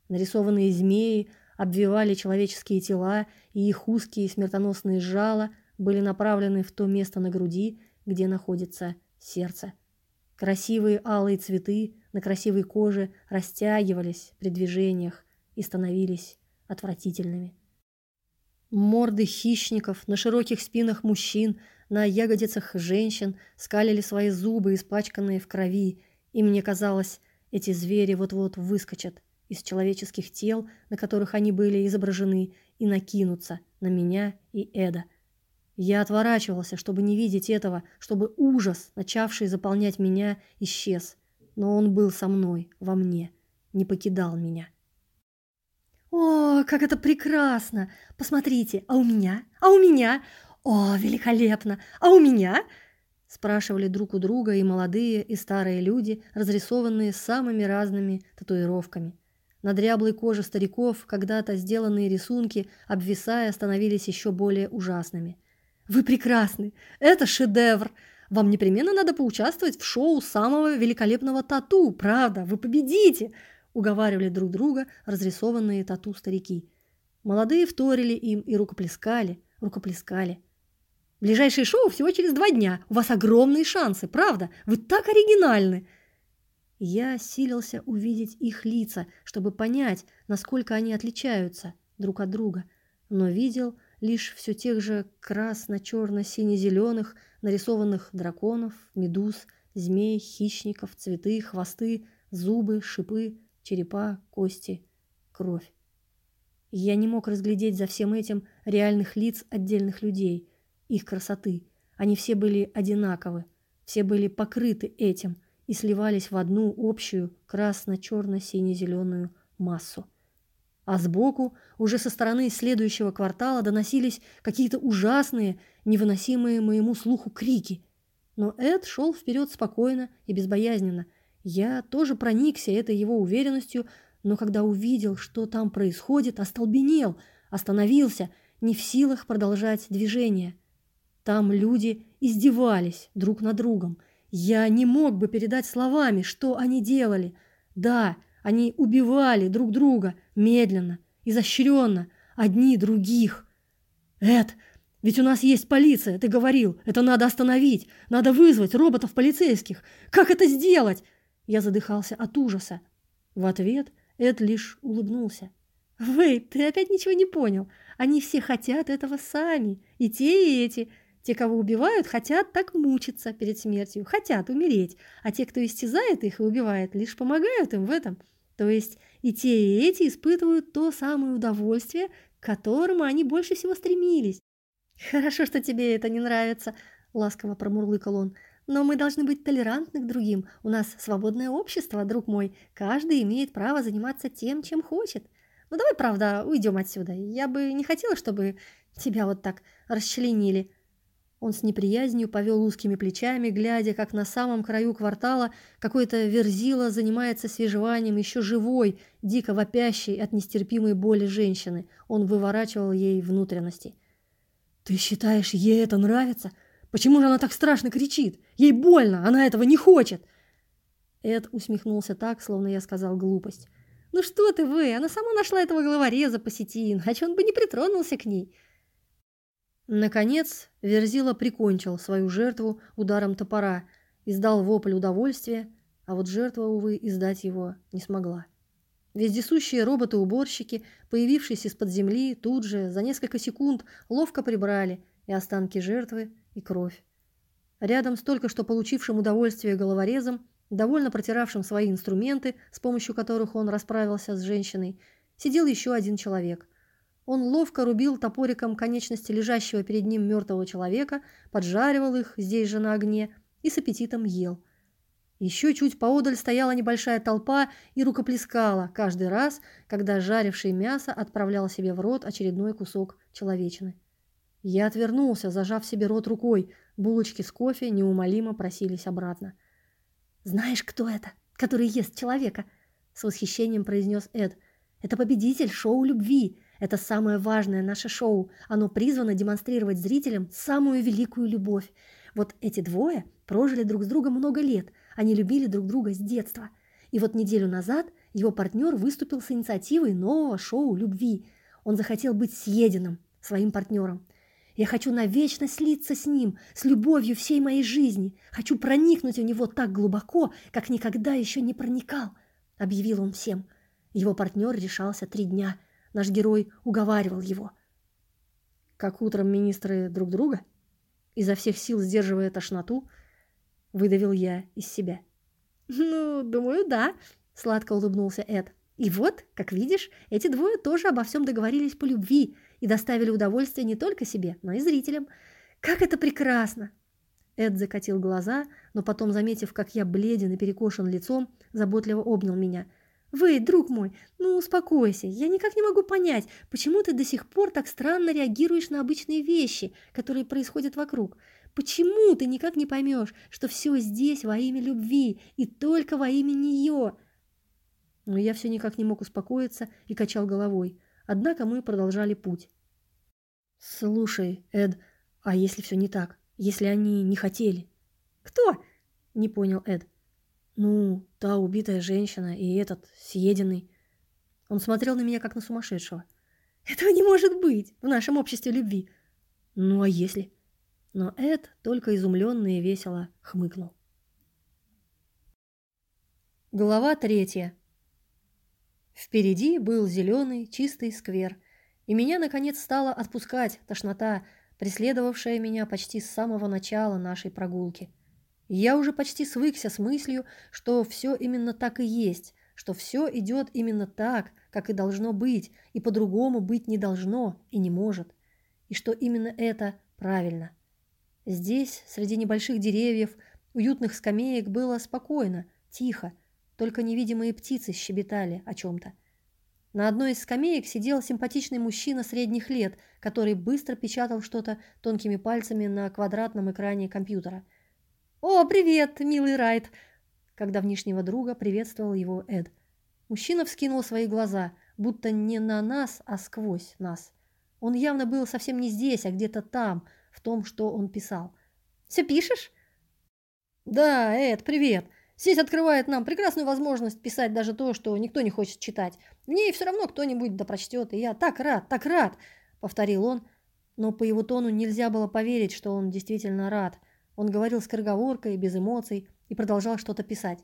Нарисованные змеи обвивали человеческие тела, и их узкие смертоносные жала были направлены в то место на груди, где находится сердце. Красивые алые цветы на красивой коже растягивались при движениях и становились отвратительными. Морды хищников на широких спинах мужчин, на ягодицах женщин скалили свои зубы, испачканные в крови, и мне казалось, эти звери вот-вот выскочат из человеческих тел, на которых они были изображены, и накинутся на меня и Эда – я отворачивался, чтобы не видеть этого, чтобы ужас, начавший заполнять меня, исчез. Но он был со мной, во мне, не покидал меня. «О, как это прекрасно! Посмотрите, а у меня? А у меня? О, великолепно! А у меня?» Спрашивали друг у друга и молодые, и старые люди, разрисованные самыми разными татуировками. На дряблой коже стариков когда-то сделанные рисунки, обвисая, становились еще более ужасными – вы прекрасны. Это шедевр. Вам непременно надо поучаствовать в шоу самого великолепного тату. Правда, вы победите!» Уговаривали друг друга разрисованные тату-старики. Молодые вторили им и рукоплескали, рукоплескали. Ближайшее шоу всего через два дня. У вас огромные шансы, правда? Вы так оригинальны!» Я силился увидеть их лица, чтобы понять, насколько они отличаются друг от друга, но видел лишь все тех же красно-черно-сине-зеленых нарисованных драконов, медуз, змей, хищников, цветы, хвосты, зубы, шипы, черепа, кости, кровь. Я не мог разглядеть за всем этим реальных лиц отдельных людей, их красоты. Они все были одинаковы, все были покрыты этим и сливались в одну общую красно-черно-сине-зеленую массу а сбоку, уже со стороны следующего квартала, доносились какие-то ужасные, невыносимые моему слуху крики. Но Эд шел вперед спокойно и безбоязненно. Я тоже проникся этой его уверенностью, но когда увидел, что там происходит, остолбенел, остановился, не в силах продолжать движение. Там люди издевались друг над другом. Я не мог бы передать словами, что они делали. Да, они убивали друг друга медленно, изощренно, одни других. Эд, ведь у нас есть полиция, ты говорил. Это надо остановить. Надо вызвать роботов полицейских. Как это сделать? Я задыхался от ужаса. В ответ Эд лишь улыбнулся. Вейп, ты опять ничего не понял. Они все хотят этого сами. И те, и эти. Те, кого убивают, хотят так мучиться перед смертью, хотят умереть, а те, кто истязает их и убивает, лишь помогают им в этом. То есть и те, и эти испытывают то самое удовольствие, к которому они больше всего стремились. «Хорошо, что тебе это не нравится», — ласково промурлыкал он. «Но мы должны быть толерантны к другим. У нас свободное общество, друг мой. Каждый имеет право заниматься тем, чем хочет. Ну давай, правда, уйдем отсюда. Я бы не хотела, чтобы тебя вот так расчленили». Он с неприязнью повел узкими плечами, глядя, как на самом краю квартала какой-то верзила занимается свежеванием еще живой, дико вопящей от нестерпимой боли женщины. Он выворачивал ей внутренности. «Ты считаешь, ей это нравится? Почему же она так страшно кричит? Ей больно, она этого не хочет!» Эд усмехнулся так, словно я сказал глупость. «Ну что ты, вы, она сама нашла этого головореза по сети, иначе он бы не притронулся к ней». Наконец, Верзила прикончил свою жертву ударом топора, издал вопль удовольствия, а вот жертва, увы, издать его не смогла. Вездесущие роботы-уборщики, появившись из-под земли, тут же, за несколько секунд, ловко прибрали и останки жертвы, и кровь. Рядом с только что получившим удовольствие головорезом, довольно протиравшим свои инструменты, с помощью которых он расправился с женщиной, сидел еще один человек. Он ловко рубил топориком конечности лежащего перед ним мертвого человека, поджаривал их здесь же на огне и с аппетитом ел. Еще чуть поодаль стояла небольшая толпа и рукоплескала каждый раз, когда жаривший мясо отправлял себе в рот очередной кусок человечины. Я отвернулся, зажав себе рот рукой. Булочки с кофе неумолимо просились обратно. «Знаешь, кто это, который ест человека?» С восхищением произнес Эд. «Это победитель шоу любви. Это самое важное наше шоу. Оно призвано демонстрировать зрителям самую великую любовь. Вот эти двое прожили друг с другом много лет. Они любили друг друга с детства. И вот неделю назад его партнер выступил с инициативой нового шоу любви. Он захотел быть съеденным своим партнером. Я хочу навечно слиться с ним, с любовью всей моей жизни. Хочу проникнуть в него так глубоко, как никогда еще не проникал», — объявил он всем. Его партнер решался три дня. Наш герой уговаривал его. Как утром министры друг друга? Изо всех сил сдерживая тошноту, выдавил я из себя. «Ну, думаю, да», — сладко улыбнулся Эд. «И вот, как видишь, эти двое тоже обо всем договорились по любви — и доставили удовольствие не только себе, но и зрителям. Как это прекрасно!» Эд закатил глаза, но потом, заметив, как я бледен и перекошен лицом, заботливо обнял меня. «Вы, друг мой, ну успокойся. Я никак не могу понять, почему ты до сих пор так странно реагируешь на обычные вещи, которые происходят вокруг. Почему ты никак не поймешь, что все здесь во имя любви и только во имя нее?» Но я все никак не мог успокоиться и качал головой. Однако мы продолжали путь. «Слушай, Эд, а если все не так? Если они не хотели?» «Кто?» – не понял Эд. «Ну, та убитая женщина и этот съеденный». Он смотрел на меня, как на сумасшедшего. «Этого не может быть в нашем обществе любви!» «Ну, а если?» Но Эд только изумленно и весело хмыкнул. Глава третья. Впереди был зеленый, чистый сквер, и меня, наконец, стала отпускать тошнота, преследовавшая меня почти с самого начала нашей прогулки. Я уже почти свыкся с мыслью, что все именно так и есть, что все идет именно так, как и должно быть, и по-другому быть не должно и не может, и что именно это правильно. Здесь, среди небольших деревьев, уютных скамеек было спокойно, тихо, только невидимые птицы щебетали о чем-то. На одной из скамеек сидел симпатичный мужчина средних лет, который быстро печатал что-то тонкими пальцами на квадратном экране компьютера. «О, привет, милый Райт!» Когда внешнего друга приветствовал его Эд. Мужчина вскинул свои глаза, будто не на нас, а сквозь нас. Он явно был совсем не здесь, а где-то там, в том, что он писал. «Все пишешь?» «Да, Эд, привет!» Здесь открывает нам прекрасную возможность писать даже то, что никто не хочет читать. В ней все равно кто-нибудь да прочтет, и я так рад, так рад, — повторил он. Но по его тону нельзя было поверить, что он действительно рад. Он говорил скороговоркой, без эмоций, и продолжал что-то писать.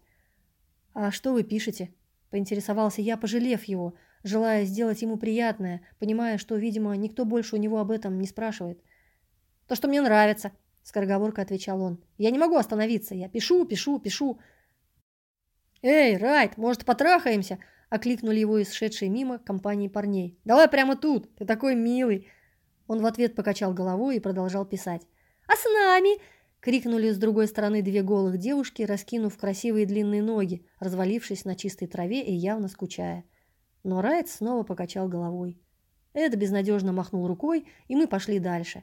«А что вы пишете?» – поинтересовался я, пожалев его, желая сделать ему приятное, понимая, что, видимо, никто больше у него об этом не спрашивает. «То, что мне нравится», – скороговоркой отвечал он. «Я не могу остановиться. Я пишу, пишу, пишу. «Эй, Райт, может, потрахаемся?» – окликнули его из шедшей мимо компании парней. «Давай прямо тут, ты такой милый!» Он в ответ покачал головой и продолжал писать. «А с нами?» – крикнули с другой стороны две голых девушки, раскинув красивые длинные ноги, развалившись на чистой траве и явно скучая. Но Райт снова покачал головой. Эд безнадежно махнул рукой, и мы пошли дальше.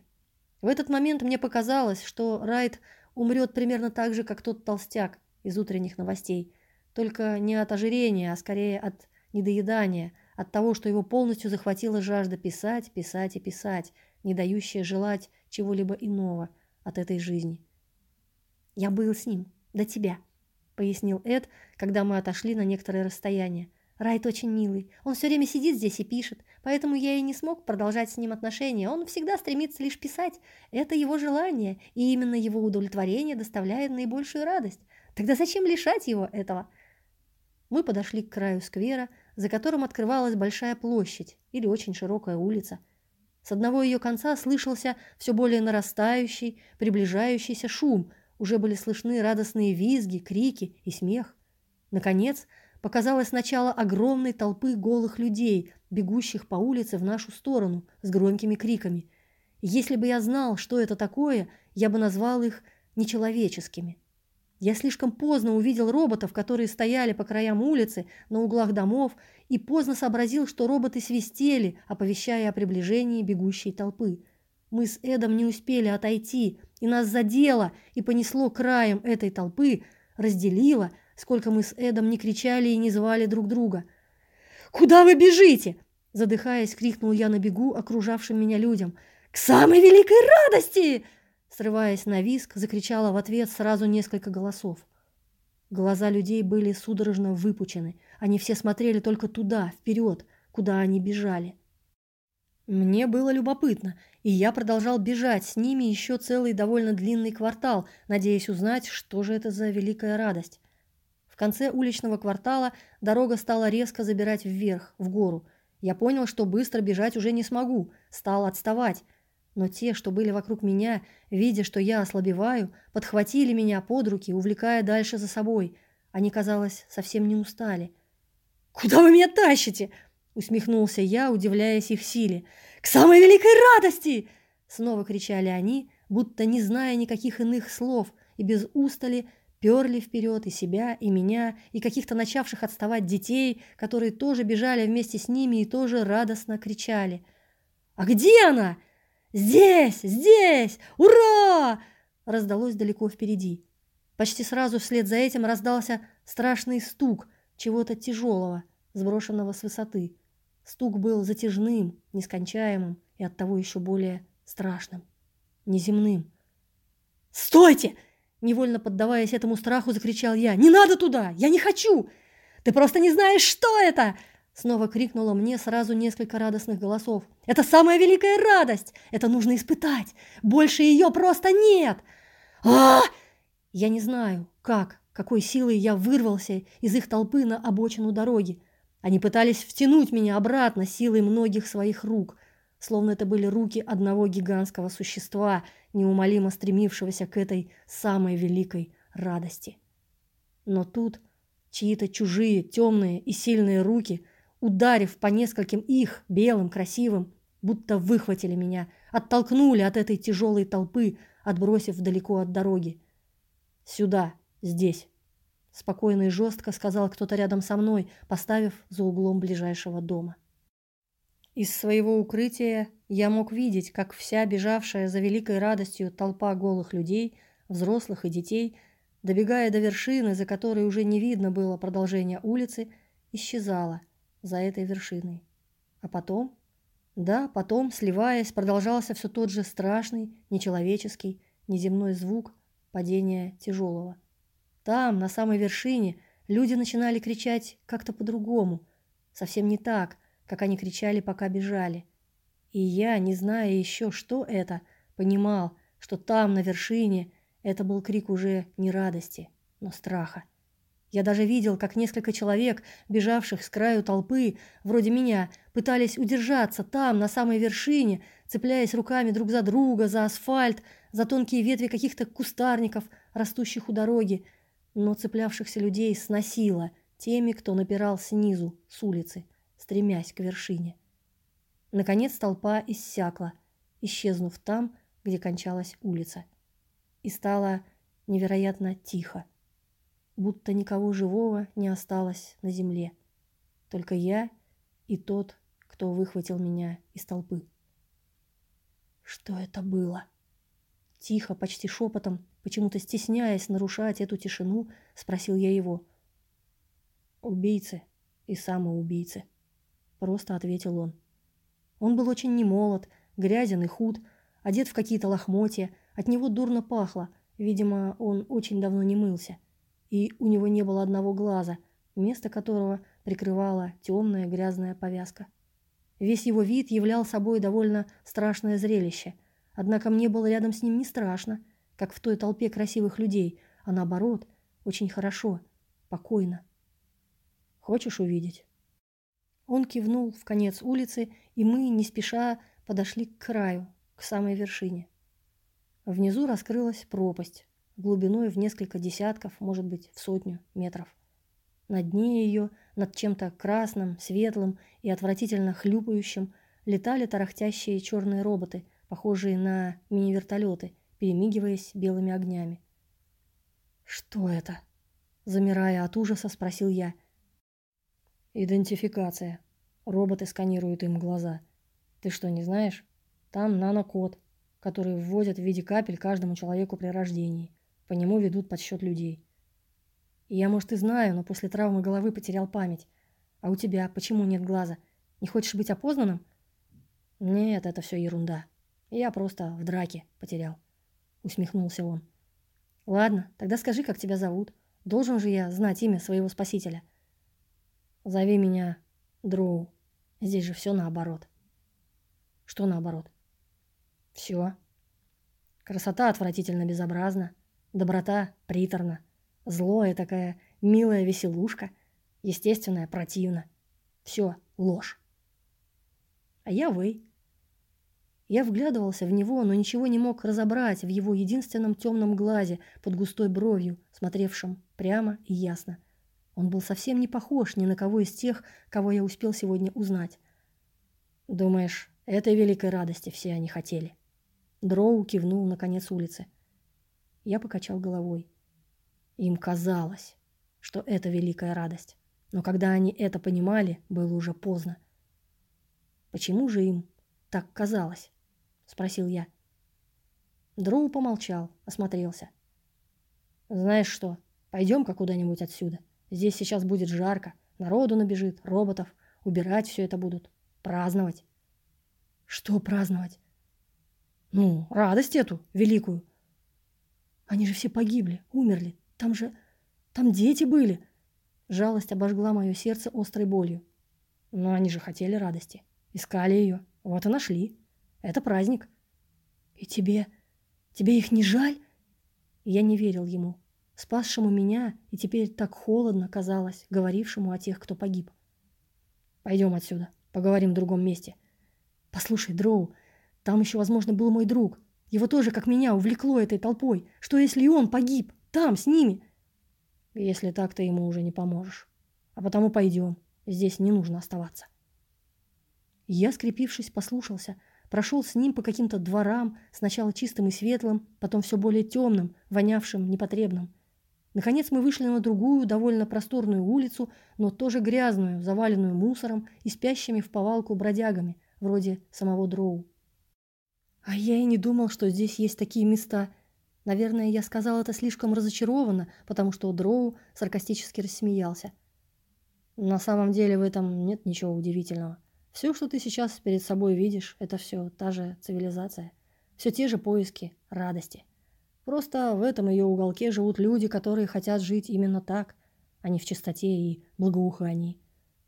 В этот момент мне показалось, что Райт умрет примерно так же, как тот толстяк из утренних новостей – только не от ожирения, а скорее от недоедания, от того, что его полностью захватила жажда писать, писать и писать, не дающая желать чего-либо иного от этой жизни. «Я был с ним, до тебя», — пояснил Эд, когда мы отошли на некоторое расстояние. «Райт очень милый. Он все время сидит здесь и пишет, поэтому я и не смог продолжать с ним отношения. Он всегда стремится лишь писать. Это его желание, и именно его удовлетворение доставляет наибольшую радость. Тогда зачем лишать его этого?» Мы подошли к краю сквера, за которым открывалась большая площадь или очень широкая улица. С одного ее конца слышался все более нарастающий, приближающийся шум, уже были слышны радостные визги, крики и смех. Наконец, показалось начало огромной толпы голых людей, бегущих по улице в нашу сторону с громкими криками. если бы я знал, что это такое, я бы назвал их нечеловеческими. Я слишком поздно увидел роботов, которые стояли по краям улицы, на углах домов, и поздно сообразил, что роботы свистели, оповещая о приближении бегущей толпы. Мы с Эдом не успели отойти, и нас задело и понесло краем этой толпы, разделило, сколько мы с Эдом не кричали и не звали друг друга. «Куда вы бежите?» Задыхаясь, крикнул я на бегу окружавшим меня людям. «К самой великой радости!» Срываясь на виск, закричала в ответ сразу несколько голосов. Глаза людей были судорожно выпучены. Они все смотрели только туда, вперед, куда они бежали. Мне было любопытно, и я продолжал бежать с ними еще целый довольно длинный квартал, надеясь узнать, что же это за великая радость. В конце уличного квартала дорога стала резко забирать вверх, в гору. Я понял, что быстро бежать уже не смогу, стал отставать. Но те, что были вокруг меня, видя, что я ослабеваю, подхватили меня под руки, увлекая дальше за собой. Они, казалось, совсем не устали. «Куда вы меня тащите?» Усмехнулся я, удивляясь их силе. «К самой великой радости!» Снова кричали они, будто не зная никаких иных слов, и без устали перли вперед и себя, и меня, и каких-то начавших отставать детей, которые тоже бежали вместе с ними и тоже радостно кричали. «А где она?» «Здесь! Здесь! Ура!» раздалось далеко впереди. Почти сразу вслед за этим раздался страшный стук чего-то тяжелого, сброшенного с высоты. Стук был затяжным, нескончаемым и оттого еще более страшным, неземным. «Стойте!» Невольно поддаваясь этому страху, закричал я. «Не надо туда! Я не хочу! Ты просто не знаешь, что это!» Снова крикнуло мне сразу несколько радостных голосов. «Это самая великая радость! Это нужно испытать! Больше ее просто нет!» а Я не знаю, как, какой силой я вырвался из их толпы на обочину дороги. Они пытались втянуть меня обратно силой многих своих рук, словно это были руки одного гигантского существа, неумолимо стремившегося к этой самой великой радости. Но тут чьи-то чужие, темные и сильные руки, ударив по нескольким их, белым, красивым, будто выхватили меня, оттолкнули от этой тяжелой толпы, отбросив далеко от дороги. «Сюда, здесь». Спокойно и жестко сказал кто-то рядом со мной, поставив за углом ближайшего дома. Из своего укрытия я мог видеть, как вся бежавшая за великой радостью толпа голых людей, взрослых и детей, добегая до вершины, за которой уже не видно было продолжения улицы, исчезала за этой вершиной. А потом, да, потом, сливаясь, продолжался все тот же страшный, нечеловеческий, неземной звук падения тяжелого. Там, на самой вершине, люди начинали кричать как-то по-другому, совсем не так, как они кричали, пока бежали. И я, не зная еще, что это, понимал, что там, на вершине, это был крик уже не радости, но страха. Я даже видел, как несколько человек, бежавших с краю толпы, вроде меня, пытались удержаться там, на самой вершине, цепляясь руками друг за друга, за асфальт, за тонкие ветви каких-то кустарников, растущих у дороги, но цеплявшихся людей сносило теми, кто напирал снизу, с улицы, стремясь к вершине. Наконец толпа иссякла, исчезнув там, где кончалась улица. И стало невероятно тихо, будто никого живого не осталось на земле. Только я и тот, кто выхватил меня из толпы. Что это было? Тихо, почти шепотом, почему-то стесняясь нарушать эту тишину, спросил я его. «Убийцы и самоубийцы», — просто ответил он. Он был очень немолод, грязен и худ, одет в какие-то лохмотья, от него дурно пахло, видимо, он очень давно не мылся, и у него не было одного глаза, место которого прикрывала темная грязная повязка. Весь его вид являл собой довольно страшное зрелище, однако мне было рядом с ним не страшно, как в той толпе красивых людей, а наоборот, очень хорошо, покойно. Хочешь увидеть? Он кивнул в конец улицы, и мы, не спеша, подошли к краю, к самой вершине. Внизу раскрылась пропасть, глубиной в несколько десятков, может быть, в сотню метров. На дне ее, над чем-то красным, светлым и отвратительно хлюпающим, летали тарахтящие черные роботы, похожие на мини-вертолеты, перемигиваясь белыми огнями. «Что это?» Замирая от ужаса, спросил я. «Идентификация. Роботы сканируют им глаза. Ты что, не знаешь? Там нанокод, который вводят в виде капель каждому человеку при рождении. По нему ведут подсчет людей. Я, может, и знаю, но после травмы головы потерял память. А у тебя почему нет глаза? Не хочешь быть опознанным? Нет, это все ерунда. Я просто в драке потерял. Усмехнулся он. Ладно, тогда скажи, как тебя зовут. Должен же я знать имя своего спасителя. Зови меня Дроу. Здесь же все наоборот. Что наоборот? Все. Красота отвратительно безобразна. Доброта приторна. Злое такая милая веселушка, естественная противно. Все ложь. А я вы. Я вглядывался в него, но ничего не мог разобрать в его единственном темном глазе под густой бровью, смотревшем прямо и ясно. Он был совсем не похож ни на кого из тех, кого я успел сегодня узнать. Думаешь, этой великой радости все они хотели? Дроу кивнул на конец улицы. Я покачал головой. Им казалось, что это великая радость. Но когда они это понимали, было уже поздно. «Почему же им так казалось?» – спросил я. Дроу помолчал, осмотрелся. «Знаешь что, пойдем-ка куда-нибудь отсюда. Здесь сейчас будет жарко, народу набежит, роботов. Убирать все это будут. Праздновать». «Что праздновать?» «Ну, радость эту, великую». «Они же все погибли, умерли. Там же... Там дети были. Жалость обожгла мое сердце острой болью. Но они же хотели радости. Искали ее. Вот и нашли. Это праздник. И тебе... Тебе их не жаль? Я не верил ему, спасшему меня и теперь так холодно казалось, говорившему о тех, кто погиб. Пойдем отсюда, поговорим в другом месте. Послушай, Дроу, там еще, возможно, был мой друг. Его тоже, как меня, увлекло этой толпой. Что, если он погиб? Там, с ними. Если так, ты ему уже не поможешь. А потому пойдем. Здесь не нужно оставаться. Я, скрепившись, послушался. Прошел с ним по каким-то дворам, сначала чистым и светлым, потом все более темным, вонявшим, непотребным. Наконец мы вышли на другую, довольно просторную улицу, но тоже грязную, заваленную мусором и спящими в повалку бродягами, вроде самого Дроу. А я и не думал, что здесь есть такие места – Наверное, я сказал это слишком разочарованно, потому что Дроу саркастически рассмеялся. На самом деле в этом нет ничего удивительного. Все, что ты сейчас перед собой видишь, это все та же цивилизация. Все те же поиски радости. Просто в этом ее уголке живут люди, которые хотят жить именно так, а не в чистоте и благоухании.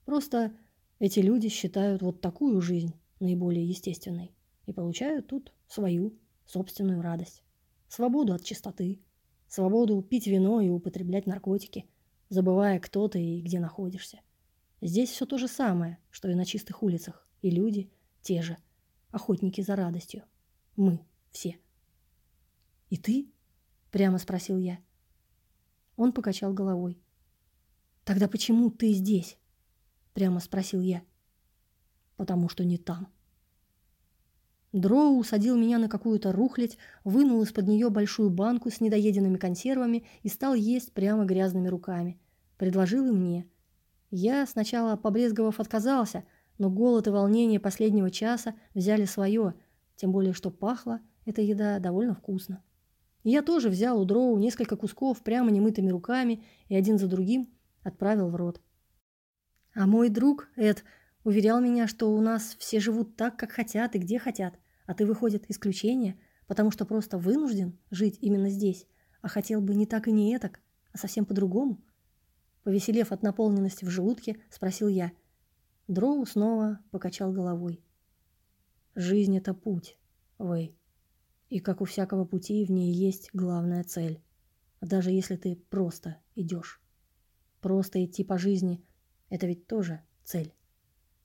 Просто эти люди считают вот такую жизнь наиболее естественной и получают тут свою собственную радость свободу от чистоты, свободу пить вино и употреблять наркотики, забывая, кто ты и где находишься. Здесь все то же самое, что и на чистых улицах, и люди те же, охотники за радостью. Мы все. «И ты?» – прямо спросил я. Он покачал головой. «Тогда почему ты здесь?» – прямо спросил я. «Потому что не там». Дроу усадил меня на какую-то рухлядь, вынул из-под нее большую банку с недоеденными консервами и стал есть прямо грязными руками. Предложил и мне. Я, сначала побрезговав, отказался, но голод и волнение последнего часа взяли свое, тем более что пахла эта еда довольно вкусно. Я тоже взял у Дроу несколько кусков прямо немытыми руками и один за другим отправил в рот. А мой друг, Эд, уверял меня, что у нас все живут так, как хотят и где хотят. А ты, выходит, исключение, потому что просто вынужден жить именно здесь, а хотел бы не так и не этак, а совсем по-другому? Повеселев от наполненности в желудке, спросил я. Дроу снова покачал головой. Жизнь — это путь, Вэй. И как у всякого пути, в ней есть главная цель. Даже если ты просто идешь. Просто идти по жизни — это ведь тоже цель.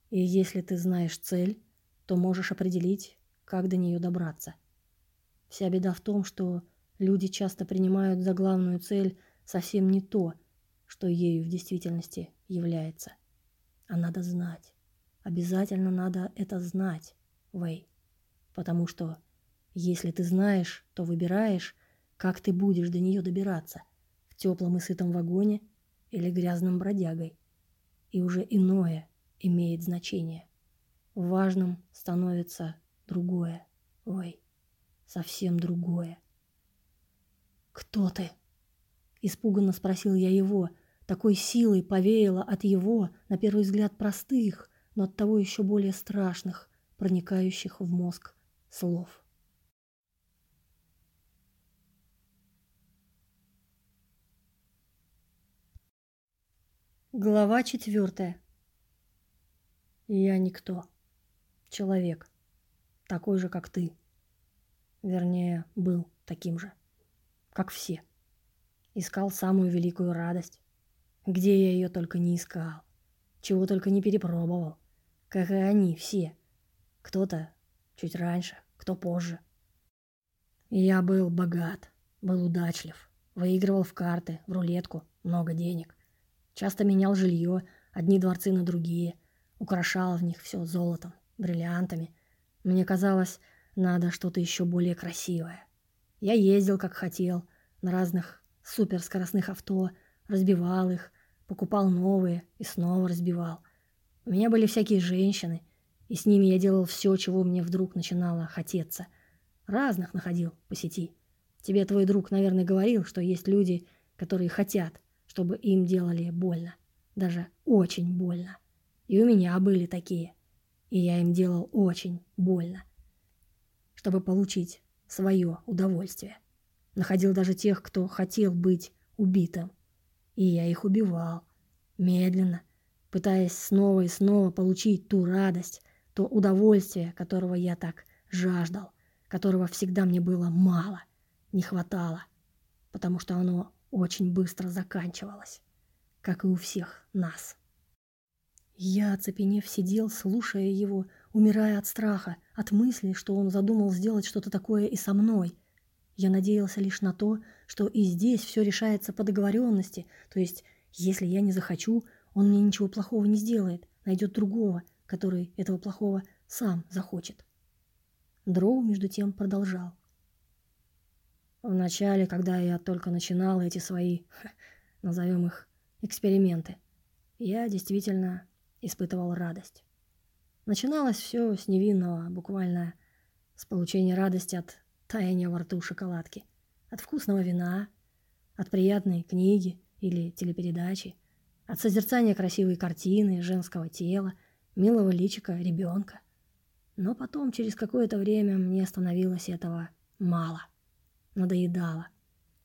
И если ты знаешь цель, то можешь определить, как до нее добраться. Вся беда в том, что люди часто принимают за главную цель совсем не то, что ею в действительности является. А надо знать. Обязательно надо это знать, Вэй. Потому что если ты знаешь, то выбираешь, как ты будешь до нее добираться. В теплом и сытом вагоне или грязным бродягой. И уже иное имеет значение. Важным становится другое, Вэй. Совсем другое. «Кто ты?» Испуганно спросил я его. Такой силой повеяло от его, на первый взгляд, простых, но от того еще более страшных, проникающих в мозг слов. Глава четвертая. Я никто. Человек. Такой же, как ты. Вернее, был таким же. Как все. Искал самую великую радость. Где я ее только не искал. Чего только не перепробовал. Как и они все. Кто-то чуть раньше, кто позже. Я был богат, был удачлив. Выигрывал в карты, в рулетку, много денег. Часто менял жилье, одни дворцы на другие. Украшал в них все золотом, бриллиантами. Мне казалось, надо что-то еще более красивое. Я ездил, как хотел, на разных суперскоростных авто, разбивал их, покупал новые и снова разбивал. У меня были всякие женщины, и с ними я делал все, чего мне вдруг начинало хотеться. Разных находил по сети. Тебе твой друг, наверное, говорил, что есть люди, которые хотят, чтобы им делали больно. Даже очень больно. И у меня были такие. И я им делал очень больно. Чтобы получить свое удовольствие. Находил даже тех, кто хотел быть убитым. И я их убивал. Медленно, пытаясь снова и снова получить ту радость, то удовольствие, которого я так жаждал, которого всегда мне было мало, не хватало, потому что оно очень быстро заканчивалась, как и у всех нас. Я, оцепенев, сидел, слушая его, умирая от страха, от мысли, что он задумал сделать что-то такое и со мной. Я надеялся лишь на то, что и здесь все решается по договоренности, то есть, если я не захочу, он мне ничего плохого не сделает, найдет другого, который этого плохого сам захочет. Дроу, между тем, продолжал. Вначале, когда я только начинал эти свои, назовем их, эксперименты, я действительно испытывал радость. Начиналось все с невинного, буквально с получения радости от таяния во рту шоколадки, от вкусного вина, от приятной книги или телепередачи, от созерцания красивой картины, женского тела, милого личика ребенка. Но потом, через какое-то время, мне становилось этого мало надоедало.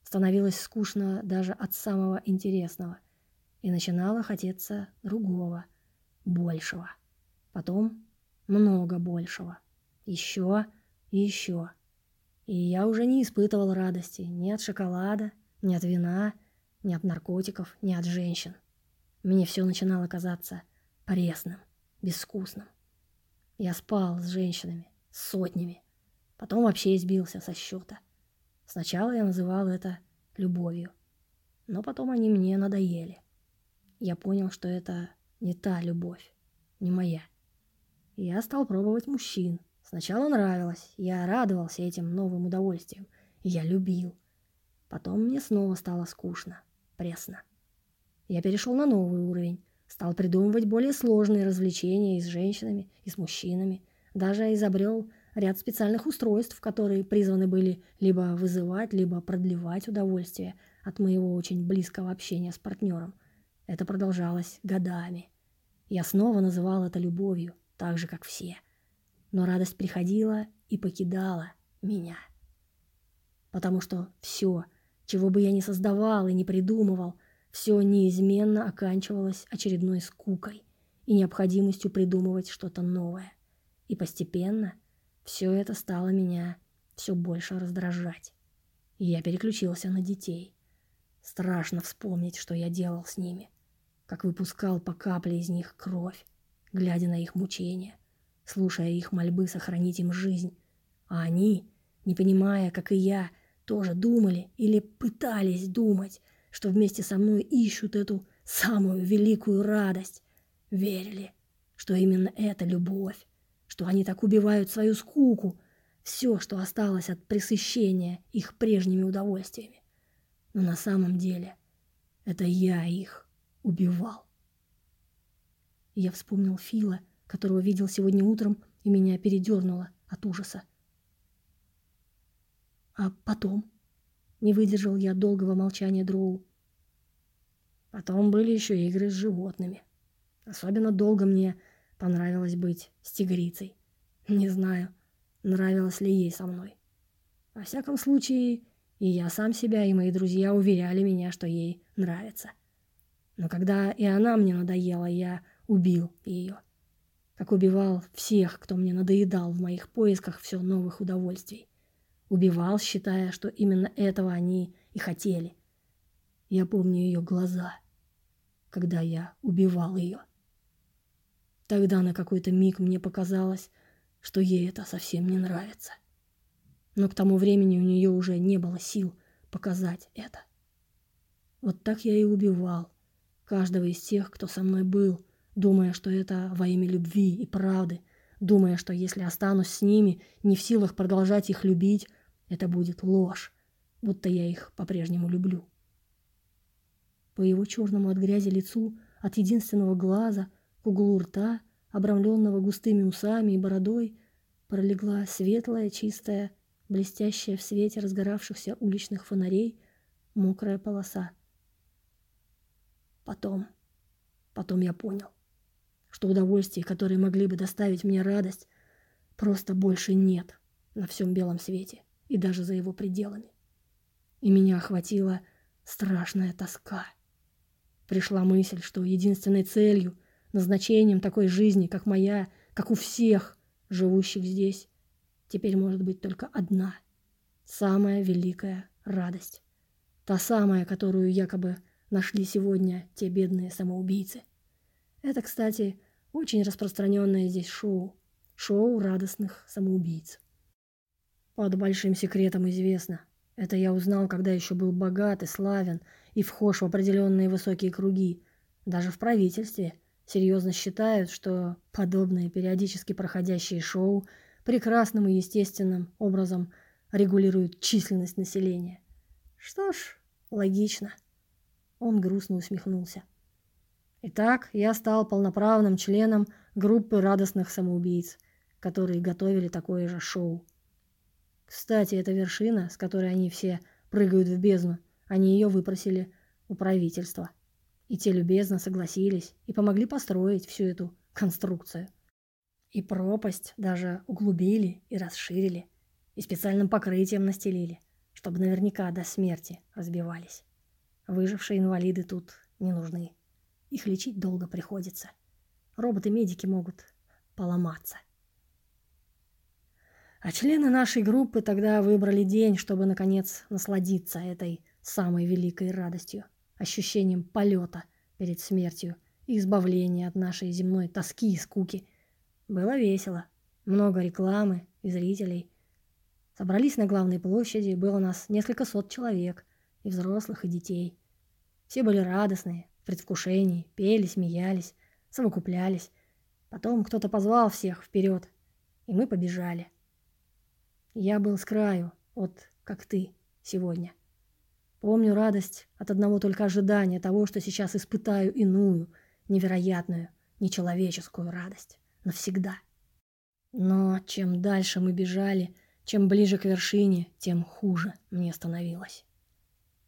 Становилось скучно даже от самого интересного. И начинало хотеться другого, большего. Потом много большего. Еще и еще. И я уже не испытывал радости ни от шоколада, ни от вина, ни от наркотиков, ни от женщин. Мне все начинало казаться пресным, безвкусным. Я спал с женщинами, сотнями. Потом вообще избился со счета. Сначала я называл это любовью, но потом они мне надоели. Я понял, что это не та любовь, не моя. Я стал пробовать мужчин. Сначала нравилось, я радовался этим новым удовольствием, я любил. Потом мне снова стало скучно, пресно. Я перешел на новый уровень, стал придумывать более сложные развлечения и с женщинами, и с мужчинами. Даже изобрел ряд специальных устройств, которые призваны были либо вызывать, либо продлевать удовольствие от моего очень близкого общения с партнером. Это продолжалось годами. Я снова называл это любовью, так же, как все. Но радость приходила и покидала меня. Потому что все, чего бы я ни создавал и не придумывал, все неизменно оканчивалось очередной скукой и необходимостью придумывать что-то новое. И постепенно – все это стало меня все больше раздражать. И я переключился на детей. Страшно вспомнить, что я делал с ними. Как выпускал по капле из них кровь, глядя на их мучения, слушая их мольбы сохранить им жизнь. А они, не понимая, как и я, тоже думали или пытались думать, что вместе со мной ищут эту самую великую радость. Верили, что именно это любовь, что они так убивают свою скуку, все, что осталось от пресыщения их прежними удовольствиями. Но на самом деле это я их убивал. Я вспомнил Фила, которого видел сегодня утром, и меня передернуло от ужаса. А потом не выдержал я долгого молчания Дроу. Потом были еще игры с животными. Особенно долго мне понравилось быть с тигрицей. Не знаю, нравилось ли ей со мной. Во всяком случае, и я сам себя, и мои друзья уверяли меня, что ей нравится. Но когда и она мне надоела, я убил ее. Как убивал всех, кто мне надоедал в моих поисках все новых удовольствий. Убивал, считая, что именно этого они и хотели. Я помню ее глаза, когда я убивал ее. Тогда на какой-то миг мне показалось, что ей это совсем не нравится. Но к тому времени у нее уже не было сил показать это. Вот так я и убивал каждого из тех, кто со мной был, думая, что это во имя любви и правды, думая, что если останусь с ними, не в силах продолжать их любить, это будет ложь, будто я их по-прежнему люблю. По его черному от грязи лицу, от единственного глаза к углу рта – обрамленного густыми усами и бородой, пролегла светлая, чистая, блестящая в свете разгоравшихся уличных фонарей, мокрая полоса. Потом, потом я понял, что удовольствий, которые могли бы доставить мне радость, просто больше нет на всем белом свете и даже за его пределами. И меня охватила страшная тоска. Пришла мысль, что единственной целью — назначением такой жизни, как моя, как у всех живущих здесь, теперь может быть только одна, самая великая радость. Та самая, которую якобы нашли сегодня те бедные самоубийцы. Это, кстати, очень распространенное здесь шоу. Шоу радостных самоубийц. Под большим секретом известно. Это я узнал, когда еще был богат и славен и вхож в определенные высокие круги. Даже в правительстве – серьезно считают, что подобные периодически проходящие шоу прекрасным и естественным образом регулируют численность населения. Что ж, логично. Он грустно усмехнулся. Итак, я стал полноправным членом группы радостных самоубийц, которые готовили такое же шоу. Кстати, эта вершина, с которой они все прыгают в бездну, они ее выпросили у правительства. И те любезно согласились и помогли построить всю эту конструкцию. И пропасть даже углубили и расширили, и специальным покрытием настелили, чтобы наверняка до смерти разбивались. Выжившие инвалиды тут не нужны. Их лечить долго приходится. Роботы-медики могут поломаться. А члены нашей группы тогда выбрали день, чтобы, наконец, насладиться этой самой великой радостью ощущением полета перед смертью и избавления от нашей земной тоски и скуки. Было весело. Много рекламы и зрителей. Собрались на главной площади, было нас несколько сот человек, и взрослых, и детей. Все были радостные, в предвкушении, пели, смеялись, совокуплялись. Потом кто-то позвал всех вперед, и мы побежали. Я был с краю, вот как ты сегодня. Помню радость от одного только ожидания того, что сейчас испытаю иную, невероятную, нечеловеческую радость. Навсегда. Но чем дальше мы бежали, чем ближе к вершине, тем хуже мне становилось.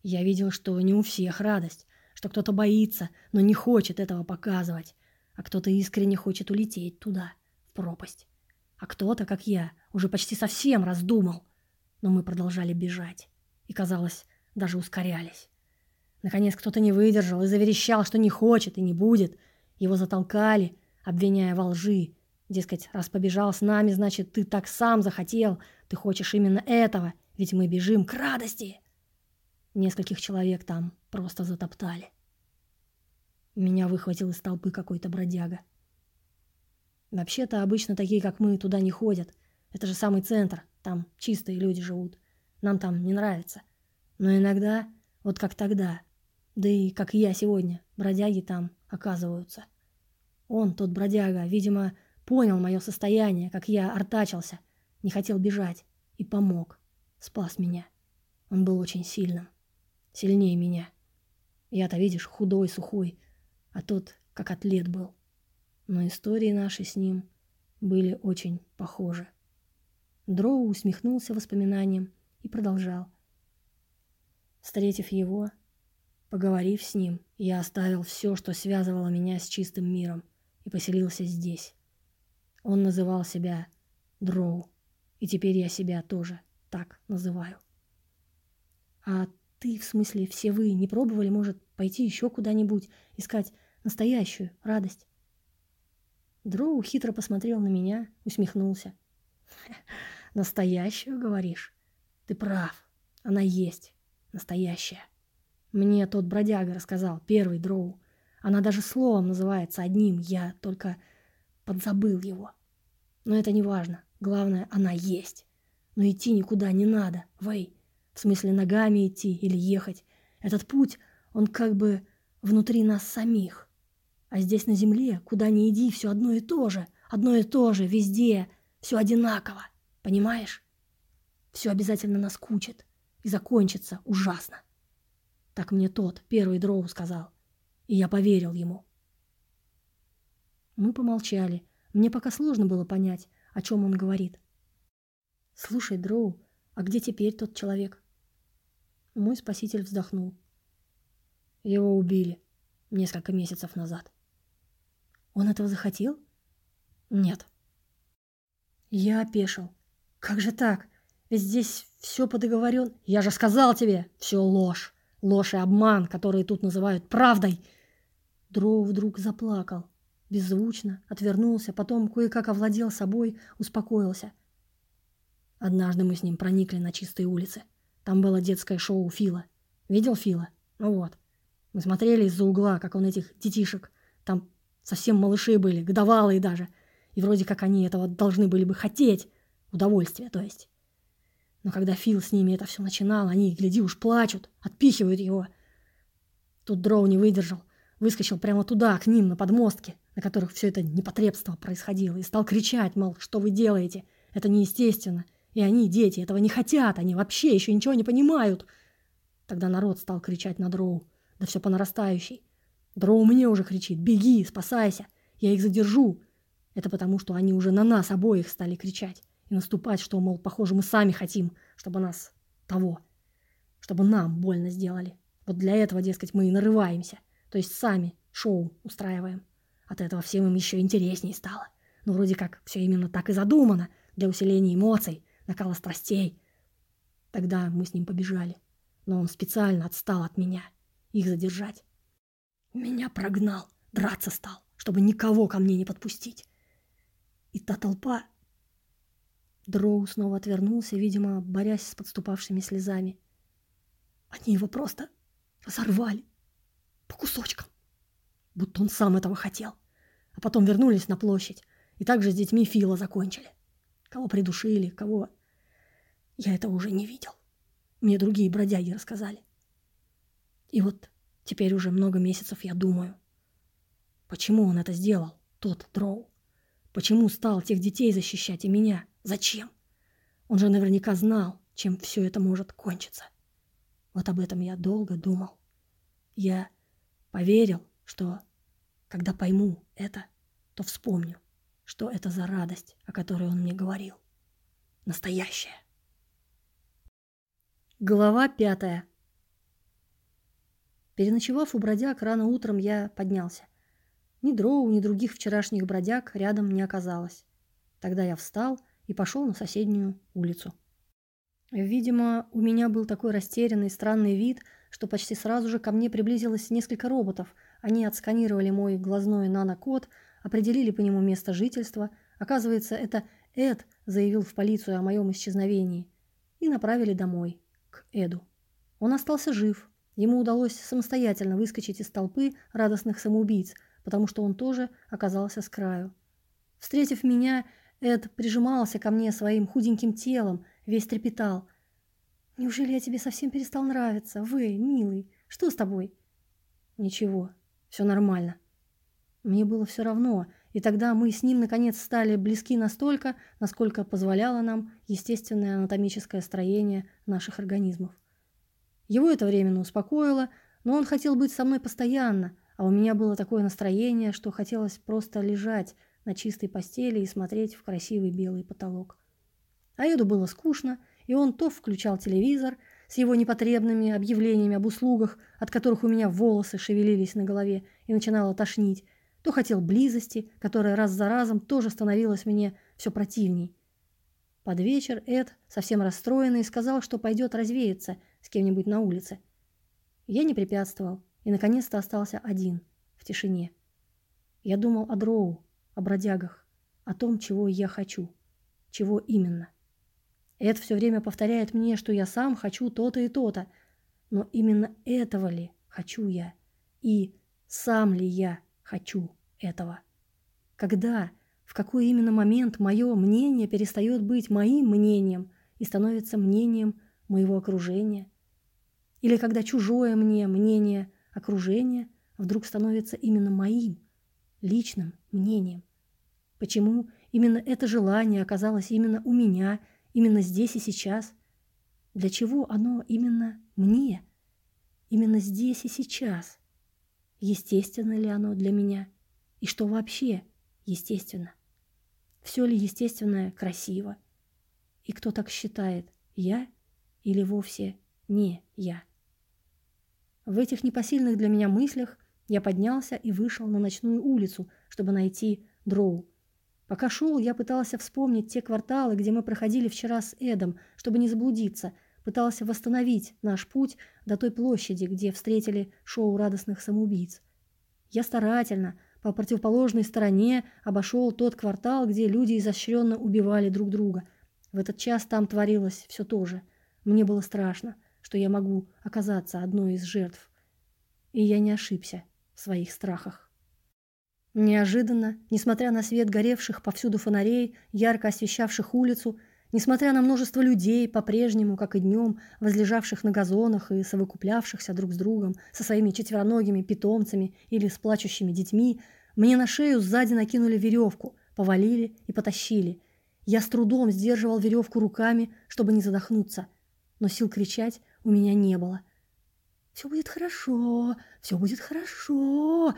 Я видел, что не у всех радость, что кто-то боится, но не хочет этого показывать, а кто-то искренне хочет улететь туда, в пропасть. А кто-то, как я, уже почти совсем раздумал. Но мы продолжали бежать. И казалось, даже ускорялись. Наконец кто-то не выдержал и заверещал, что не хочет и не будет. Его затолкали, обвиняя во лжи. Дескать, раз побежал с нами, значит, ты так сам захотел. Ты хочешь именно этого, ведь мы бежим к радости. Нескольких человек там просто затоптали. Меня выхватил из толпы какой-то бродяга. Вообще-то обычно такие, как мы, туда не ходят. Это же самый центр, там чистые люди живут. нам там не нравится. Но иногда, вот как тогда, да и как я сегодня, бродяги там оказываются. Он, тот бродяга, видимо, понял мое состояние, как я артачился, не хотел бежать и помог, спас меня. Он был очень сильным, сильнее меня. Я-то, видишь, худой, сухой, а тот как атлет был. Но истории наши с ним были очень похожи. Дроу усмехнулся воспоминанием и продолжал. Встретив его, поговорив с ним, я оставил все, что связывало меня с чистым миром, и поселился здесь. Он называл себя Дроу, и теперь я себя тоже так называю. А ты, в смысле, все вы не пробовали, может, пойти еще куда-нибудь, искать настоящую радость? Дроу хитро посмотрел на меня, усмехнулся. Настоящую, говоришь? Ты прав, она есть, настоящая. Мне тот бродяга рассказал, первый Дроу. Она даже словом называется одним, я только подзабыл его. Но это не важно, главное, она есть. Но идти никуда не надо, Вэй. В смысле ногами идти или ехать. Этот путь, он как бы внутри нас самих. А здесь на земле, куда ни иди, все одно и то же. Одно и то же, везде, все одинаково. Понимаешь? Все обязательно наскучит и закончится ужасно. Так мне тот, первый дроу, сказал. И я поверил ему. Мы помолчали. Мне пока сложно было понять, о чем он говорит. «Слушай, Дроу, а где теперь тот человек?» Мой спаситель вздохнул. Его убили несколько месяцев назад. Он этого захотел? Нет. Я опешил. Как же так? Ведь здесь все по договорен. Я же сказал тебе, все ложь. Ложь и обман, которые тут называют правдой. Дроу вдруг заплакал. Беззвучно, отвернулся, потом кое-как овладел собой, успокоился. Однажды мы с ним проникли на чистые улицы. Там было детское шоу Фила. Видел Фила? Ну вот. Мы смотрели из-за угла, как он этих детишек. Там совсем малыши были, годовалые даже. И вроде как они этого должны были бы хотеть. Удовольствие, то есть. Но когда Фил с ними это все начинал, они, гляди, уж плачут, отпихивают его. Тут Дроу не выдержал. Выскочил прямо туда, к ним, на подмостке, на которых все это непотребство происходило, и стал кричать, мол, что вы делаете? Это неестественно. И они, дети, этого не хотят, они вообще еще ничего не понимают. Тогда народ стал кричать на Дроу, да все по нарастающей. Дроу мне уже кричит, беги, спасайся, я их задержу. Это потому, что они уже на нас обоих стали кричать и наступать, что, мол, похоже, мы сами хотим, чтобы нас того, чтобы нам больно сделали. Вот для этого, дескать, мы и нарываемся, то есть сами шоу устраиваем. От этого всем им еще интереснее стало. Но вроде как все именно так и задумано, для усиления эмоций, накала страстей. Тогда мы с ним побежали, но он специально отстал от меня, их задержать. Меня прогнал, драться стал, чтобы никого ко мне не подпустить. И та толпа... Дроу снова отвернулся, видимо, борясь с подступавшими слезами. Они его просто разорвали по кусочкам, будто он сам этого хотел. А потом вернулись на площадь и также с детьми Фила закончили. Кого придушили, кого я этого уже не видел. Мне другие бродяги рассказали. И вот теперь уже много месяцев я думаю, почему он это сделал, тот Дроу? Почему стал тех детей защищать и меня? Зачем? Он же наверняка знал, чем все это может кончиться. Вот об этом я долго думал. Я поверил, что когда пойму это, то вспомню, что это за радость, о которой он мне говорил. Настоящая. Глава пятая. Переночевав у бродяг, рано утром я поднялся. Ни дроу, ни других вчерашних бродяг рядом не оказалось. Тогда я встал и пошел на соседнюю улицу. Видимо, у меня был такой растерянный, странный вид, что почти сразу же ко мне приблизилось несколько роботов. Они отсканировали мой глазной нанокод, определили по нему место жительства. Оказывается, это Эд заявил в полицию о моем исчезновении. И направили домой к Эду. Он остался жив. Ему удалось самостоятельно выскочить из толпы радостных самоубийц, потому что он тоже оказался с краю. Встретив меня, Эд прижимался ко мне своим худеньким телом, весь трепетал. Неужели я тебе совсем перестал нравиться? Вы, милый, что с тобой? Ничего, все нормально. Мне было все равно, и тогда мы с ним наконец стали близки настолько, насколько позволяло нам естественное анатомическое строение наших организмов. Его это временно успокоило, но он хотел быть со мной постоянно, а у меня было такое настроение, что хотелось просто лежать на чистой постели и смотреть в красивый белый потолок. А Эду было скучно, и он то включал телевизор с его непотребными объявлениями об услугах, от которых у меня волосы шевелились на голове и начинало тошнить, то хотел близости, которая раз за разом тоже становилась мне все противней. Под вечер Эд, совсем расстроенный, сказал, что пойдет развеяться с кем-нибудь на улице. Я не препятствовал и наконец-то остался один, в тишине. Я думал о дроу, о бродягах, о том, чего я хочу, чего именно. Эд все время повторяет мне, что я сам хочу то-то и то-то. Но именно этого ли хочу я? И сам ли я хочу этого? Когда, в какой именно момент мое мнение перестает быть моим мнением и становится мнением моего окружения? Или когда чужое мне мнение окружения вдруг становится именно моим, личным мнением? Почему именно это желание оказалось именно у меня – Именно здесь и сейчас. Для чего оно именно мне? Именно здесь и сейчас. Естественно ли оно для меня? И что вообще естественно? Все ли естественное красиво? И кто так считает, я или вовсе не я? В этих непосильных для меня мыслях я поднялся и вышел на ночную улицу, чтобы найти Дроу. Пока шел, я пытался вспомнить те кварталы, где мы проходили вчера с Эдом, чтобы не заблудиться, пытался восстановить наш путь до той площади, где встретили шоу радостных самоубийц. Я старательно, по противоположной стороне, обошел тот квартал, где люди изощренно убивали друг друга. В этот час там творилось все то же. Мне было страшно, что я могу оказаться одной из жертв. И я не ошибся в своих страхах. Неожиданно, несмотря на свет горевших повсюду фонарей, ярко освещавших улицу, несмотря на множество людей, по-прежнему, как и днем, возлежавших на газонах и совокуплявшихся друг с другом, со своими четвероногими питомцами или с плачущими детьми, мне на шею сзади накинули веревку, повалили и потащили. Я с трудом сдерживал веревку руками, чтобы не задохнуться, но сил кричать у меня не было. «Все будет хорошо, все будет хорошо!»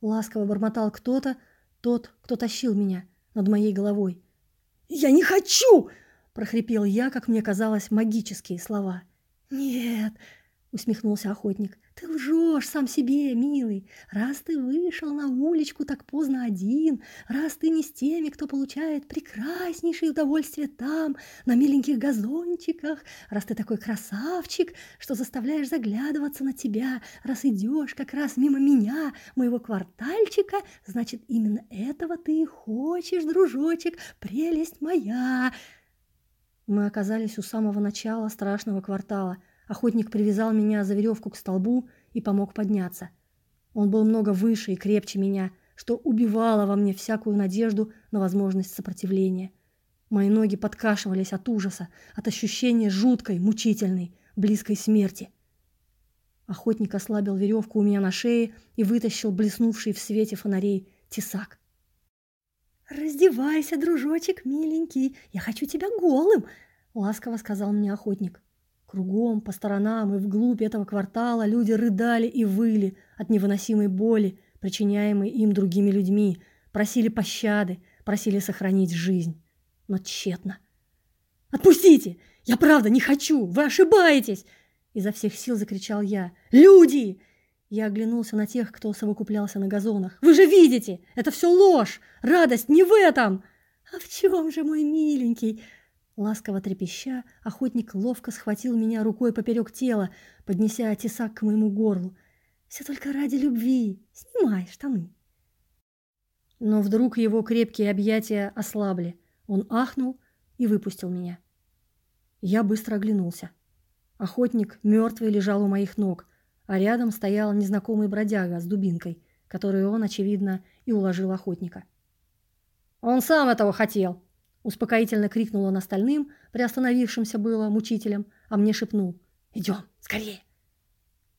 Ласково бормотал кто-то, тот, кто тащил меня над моей головой. «Я не хочу!» – прохрипел я, как мне казалось, магические слова. «Нет!» – усмехнулся охотник. Ты лжешь сам себе, милый. Раз ты вышел на уличку так поздно один, раз ты не с теми, кто получает прекраснейшее удовольствие там, на миленьких газончиках, раз ты такой красавчик, что заставляешь заглядываться на тебя, раз идешь как раз мимо меня, моего квартальчика, значит, именно этого ты и хочешь, дружочек, прелесть моя. Мы оказались у самого начала страшного квартала – Охотник привязал меня за веревку к столбу и помог подняться. Он был много выше и крепче меня, что убивало во мне всякую надежду на возможность сопротивления. Мои ноги подкашивались от ужаса, от ощущения жуткой, мучительной, близкой смерти. Охотник ослабил веревку у меня на шее и вытащил блеснувший в свете фонарей тесак. «Раздевайся, дружочек миленький, я хочу тебя голым!» — ласково сказал мне охотник. Кругом, по сторонам и вглубь этого квартала люди рыдали и выли от невыносимой боли, причиняемой им другими людьми, просили пощады, просили сохранить жизнь. Но тщетно. «Отпустите! Я правда не хочу! Вы ошибаетесь!» Изо всех сил закричал я. «Люди!» Я оглянулся на тех, кто совокуплялся на газонах. «Вы же видите! Это все ложь! Радость не в этом!» «А в чем же, мой миленький?» Ласково трепеща, охотник ловко схватил меня рукой поперек тела, поднеся тесак к моему горлу. «Все только ради любви! Снимай штаны!» Но вдруг его крепкие объятия ослабли. Он ахнул и выпустил меня. Я быстро оглянулся. Охотник мертвый лежал у моих ног, а рядом стоял незнакомый бродяга с дубинкой, которую он, очевидно, и уложил охотника. «Он сам этого хотел!» Успокоительно крикнул он остальным, приостановившимся было мучителем, а мне шепнул. «Идем, скорее!»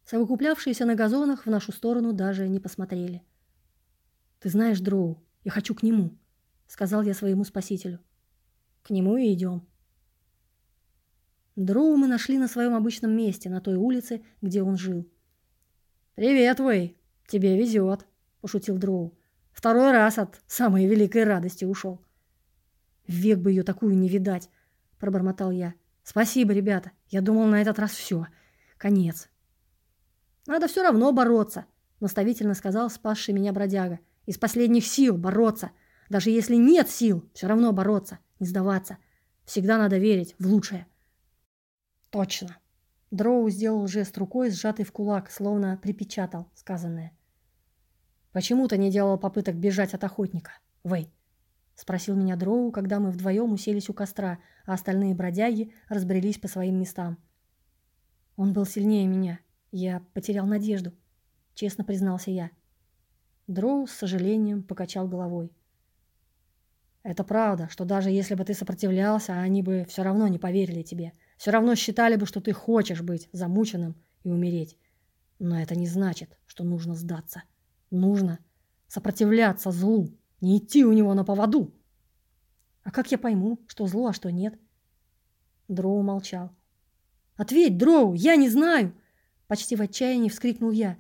Совокуплявшиеся на газонах в нашу сторону даже не посмотрели. «Ты знаешь, Дроу, я хочу к нему», — сказал я своему спасителю. «К нему и идем». Дроу мы нашли на своем обычном месте, на той улице, где он жил. «Привет, Вэй! Тебе везет!» – пошутил Дроу. «Второй раз от самой великой радости ушел». «Век бы ее такую не видать!» – пробормотал я. «Спасибо, ребята. Я думал, на этот раз все. Конец». «Надо все равно бороться», – наставительно сказал спасший меня бродяга. «Из последних сил бороться. Даже если нет сил, все равно бороться, не сдаваться. Всегда надо верить в лучшее». «Точно». Дроу сделал жест рукой, сжатый в кулак, словно припечатал сказанное. «Почему ты не делал попыток бежать от охотника, Вэй?» — спросил меня Дроу, когда мы вдвоем уселись у костра, а остальные бродяги разбрелись по своим местам. «Он был сильнее меня. Я потерял надежду», — честно признался я. Дроу с сожалением покачал головой. «Это правда, что даже если бы ты сопротивлялся, они бы все равно не поверили тебе. Все равно считали бы, что ты хочешь быть замученным и умереть. Но это не значит, что нужно сдаться. Нужно сопротивляться злу, не идти у него на поводу. А как я пойму, что зло, а что нет? Дроу молчал. «Ответь, Дроу, я не знаю!» Почти в отчаянии вскрикнул я.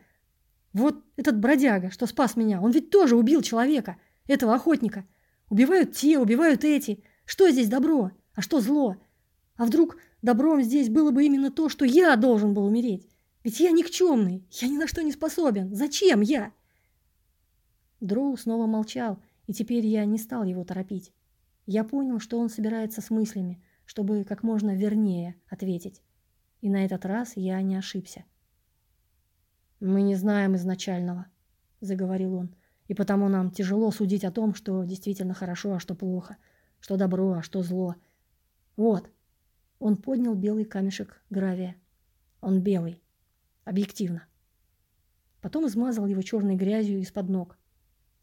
«Вот этот бродяга, что спас меня, он ведь тоже убил человека, этого охотника. Убивают те, убивают эти. Что здесь добро, а что зло? А вдруг добром здесь было бы именно то, что я должен был умереть? Ведь я никчемный, я ни на что не способен. Зачем я?» Дроу снова молчал, и теперь я не стал его торопить. Я понял, что он собирается с мыслями, чтобы как можно вернее ответить. И на этот раз я не ошибся. «Мы не знаем изначального», — заговорил он, «и потому нам тяжело судить о том, что действительно хорошо, а что плохо, что добро, а что зло. Вот». Он поднял белый камешек гравия. Он белый. Объективно. Потом измазал его черной грязью из-под ног.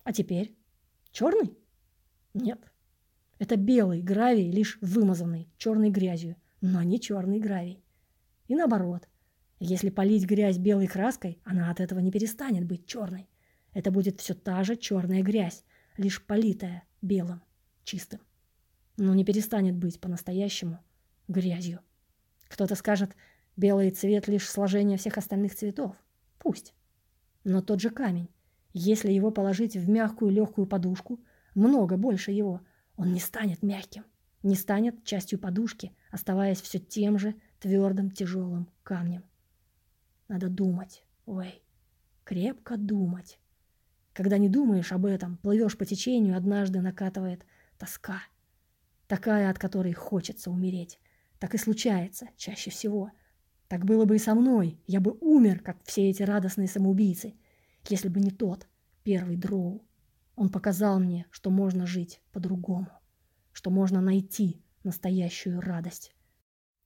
А теперь? Черный? Нет. Это белый гравий, лишь вымазанный черной грязью, но не черный гравий. И наоборот. Если полить грязь белой краской, она от этого не перестанет быть черной. Это будет все та же черная грязь, лишь политая белым, чистым. Но не перестанет быть по-настоящему грязью. Кто-то скажет, белый цвет лишь сложение всех остальных цветов. Пусть. Но тот же камень, если его положить в мягкую легкую подушку, много больше его, он не станет мягким, не станет частью подушки, оставаясь все тем же твердым тяжелым камнем. Надо думать, ой, крепко думать. Когда не думаешь об этом, плывешь по течению, однажды накатывает тоска. Такая, от которой хочется умереть. Так и случается чаще всего. Так было бы и со мной. Я бы умер, как все эти радостные самоубийцы если бы не тот, первый дроу. Он показал мне, что можно жить по-другому, что можно найти настоящую радость.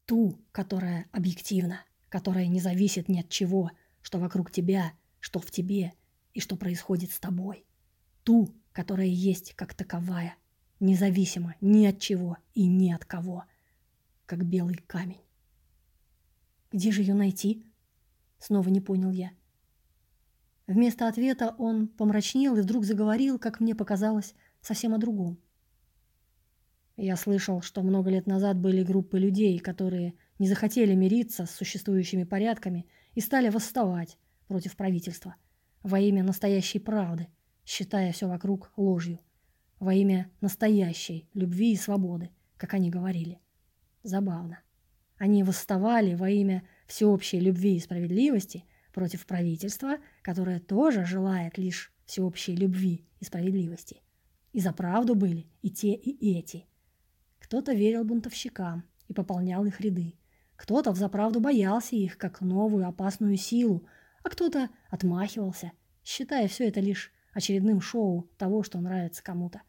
Ту, которая объективна, которая не зависит ни от чего, что вокруг тебя, что в тебе и что происходит с тобой. Ту, которая есть как таковая, независимо ни от чего и ни от кого, как белый камень. Где же ее найти? Снова не понял я. Вместо ответа он помрачнел и вдруг заговорил, как мне показалось, совсем о другом. Я слышал, что много лет назад были группы людей, которые не захотели мириться с существующими порядками и стали восставать против правительства во имя настоящей правды, считая все вокруг ложью, во имя настоящей любви и свободы, как они говорили. Забавно. Они восставали во имя всеобщей любви и справедливости – против правительства, которое тоже желает лишь всеобщей любви и справедливости. И за правду были и те, и эти. Кто-то верил бунтовщикам и пополнял их ряды. Кто-то взаправду боялся их, как новую опасную силу, а кто-то отмахивался, считая все это лишь очередным шоу того, что нравится кому-то.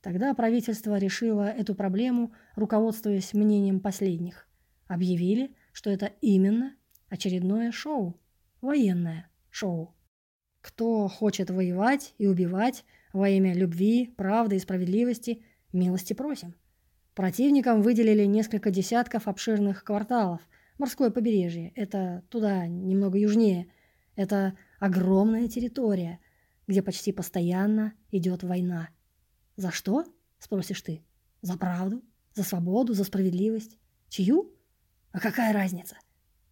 Тогда правительство решило эту проблему, руководствуясь мнением последних. Объявили, что это именно очередное шоу, военное шоу. Кто хочет воевать и убивать во имя любви, правды и справедливости, Милости просим. Противникам выделили несколько десятков обширных кварталов. Морское побережье. Это туда, немного южнее. Это огромная территория, где почти постоянно идет война. За что? Спросишь ты. За правду? За свободу? За справедливость? Чью? А какая разница?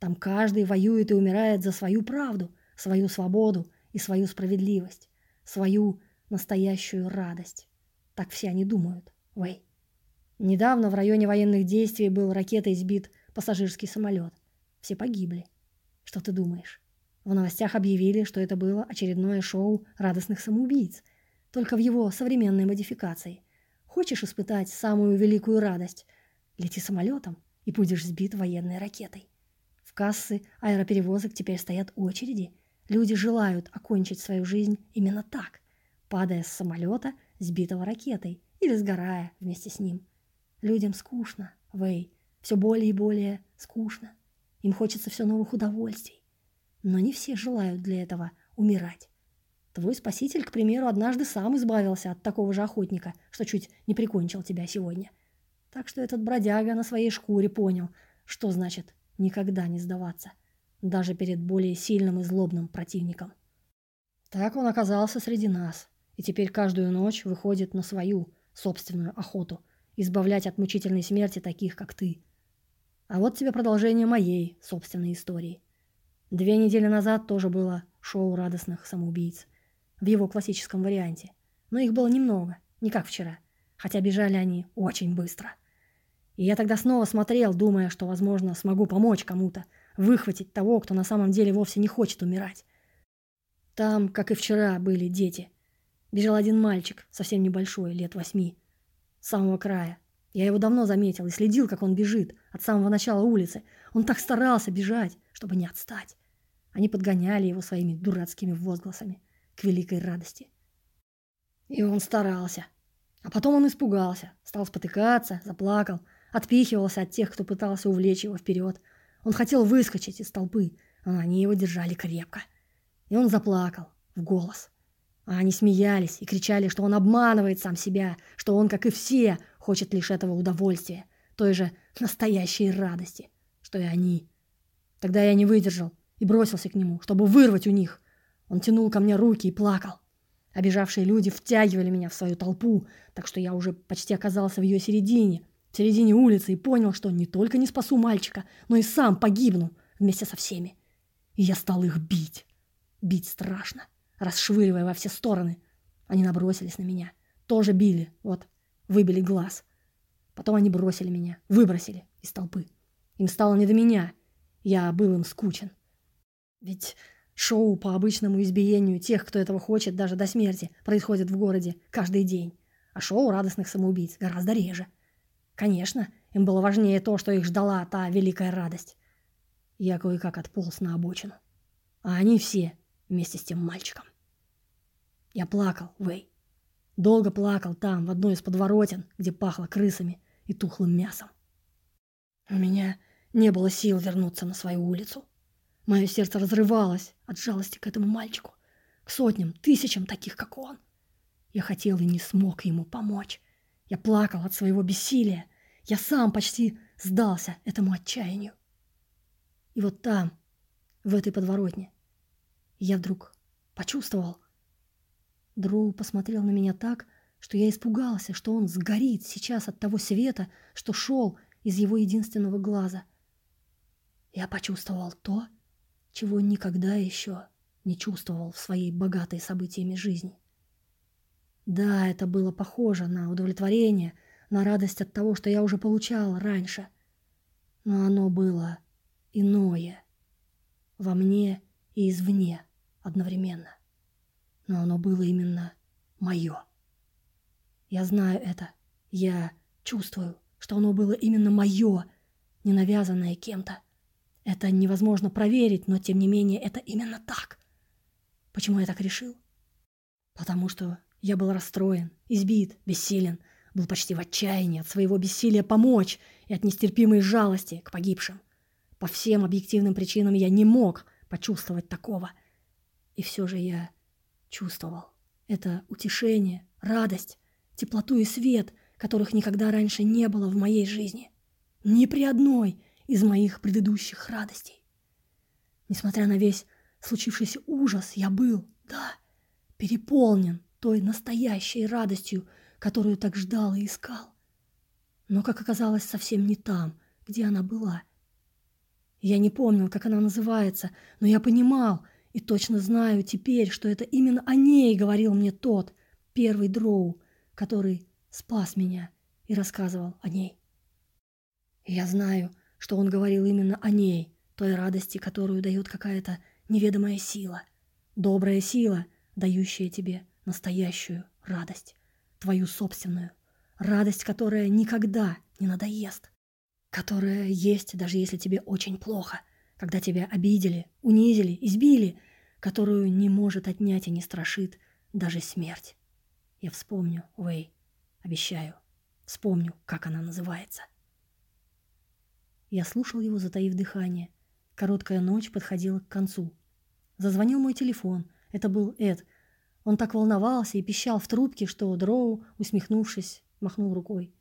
Там каждый воюет и умирает за свою правду, свою свободу и свою справедливость, свою настоящую радость. Так все они думают. Вэй. Недавно в районе военных действий был ракетой сбит пассажирский самолет. Все погибли. Что ты думаешь? В новостях объявили, что это было очередное шоу радостных самоубийц, только в его современной модификации. Хочешь испытать самую великую радость? Лети самолетом и будешь сбит военной ракетой. В кассы аэроперевозок теперь стоят очереди. Люди желают окончить свою жизнь именно так, падая с самолета, сбитого ракетой, или сгорая вместе с ним. Людям скучно, Вэй, все более и более скучно. Им хочется все новых удовольствий. Но не все желают для этого умирать. Твой спаситель, к примеру, однажды сам избавился от такого же охотника, что чуть не прикончил тебя сегодня. Так что этот бродяга на своей шкуре понял, что значит никогда не сдаваться, даже перед более сильным и злобным противником. Так он оказался среди нас, и теперь каждую ночь выходит на свою собственную охоту – избавлять от мучительной смерти таких, как ты. А вот тебе продолжение моей собственной истории. Две недели назад тоже было шоу радостных самоубийц. В его классическом варианте. Но их было немного, не как вчера. Хотя бежали они очень быстро. И я тогда снова смотрел, думая, что, возможно, смогу помочь кому-то, выхватить того, кто на самом деле вовсе не хочет умирать. Там, как и вчера, были дети. Бежал один мальчик, совсем небольшой, лет восьми с самого края. Я его давно заметил и следил, как он бежит от самого начала улицы. Он так старался бежать, чтобы не отстать. Они подгоняли его своими дурацкими возгласами к великой радости. И он старался. А потом он испугался, стал спотыкаться, заплакал, отпихивался от тех, кто пытался увлечь его вперед. Он хотел выскочить из толпы, но они его держали крепко. И он заплакал в голос. А они смеялись и кричали, что он обманывает сам себя, что он, как и все, хочет лишь этого удовольствия, той же настоящей радости, что и они. Тогда я не выдержал и бросился к нему, чтобы вырвать у них. Он тянул ко мне руки и плакал. Обижавшие люди втягивали меня в свою толпу, так что я уже почти оказался в ее середине, в середине улицы и понял, что не только не спасу мальчика, но и сам погибну вместе со всеми. И я стал их бить. Бить страшно расшвыривая во все стороны. Они набросились на меня. Тоже били. Вот, выбили глаз. Потом они бросили меня, выбросили из толпы. Им стало не до меня. Я был им скучен. Ведь шоу по обычному избиению тех, кто этого хочет, даже до смерти, происходит в городе каждый день. А шоу радостных самоубийц гораздо реже. Конечно, им было важнее то, что их ждала та великая радость. Я кое-как отполз на обочину. А они все вместе с тем мальчиком. Я плакал, Вэй. Долго плакал там, в одной из подворотен, где пахло крысами и тухлым мясом. У меня не было сил вернуться на свою улицу. Мое сердце разрывалось от жалости к этому мальчику, к сотням, тысячам таких, как он. Я хотел и не смог ему помочь. Я плакал от своего бессилия. Я сам почти сдался этому отчаянию. И вот там, в этой подворотне, я вдруг почувствовал, Дроу посмотрел на меня так, что я испугался, что он сгорит сейчас от того света, что шел из его единственного глаза. Я почувствовал то, чего никогда еще не чувствовал в своей богатой событиями жизни. Да, это было похоже на удовлетворение, на радость от того, что я уже получал раньше. Но оно было иное. Во мне и извне одновременно но оно было именно мое. Я знаю это. Я чувствую, что оно было именно мое, не навязанное кем-то. Это невозможно проверить, но тем не менее это именно так. Почему я так решил? Потому что я был расстроен, избит, бессилен, был почти в отчаянии от своего бессилия помочь и от нестерпимой жалости к погибшим. По всем объективным причинам я не мог почувствовать такого. И все же я чувствовал. Это утешение, радость, теплоту и свет, которых никогда раньше не было в моей жизни. Ни при одной из моих предыдущих радостей. Несмотря на весь случившийся ужас, я был, да, переполнен той настоящей радостью, которую так ждал и искал. Но, как оказалось, совсем не там, где она была. Я не помнил, как она называется, но я понимал и точно знаю теперь, что это именно о ней говорил мне тот, первый дроу, который спас меня и рассказывал о ней. Я знаю, что он говорил именно о ней, той радости, которую дает какая-то неведомая сила, добрая сила, дающая тебе настоящую радость, твою собственную, радость, которая никогда не надоест, которая есть, даже если тебе очень плохо, когда тебя обидели, унизили, избили, которую не может отнять и не страшит даже смерть. Я вспомню, Уэй, обещаю, вспомню, как она называется. Я слушал его, затаив дыхание. Короткая ночь подходила к концу. Зазвонил мой телефон. Это был Эд. Он так волновался и пищал в трубке, что Дроу, усмехнувшись, махнул рукой.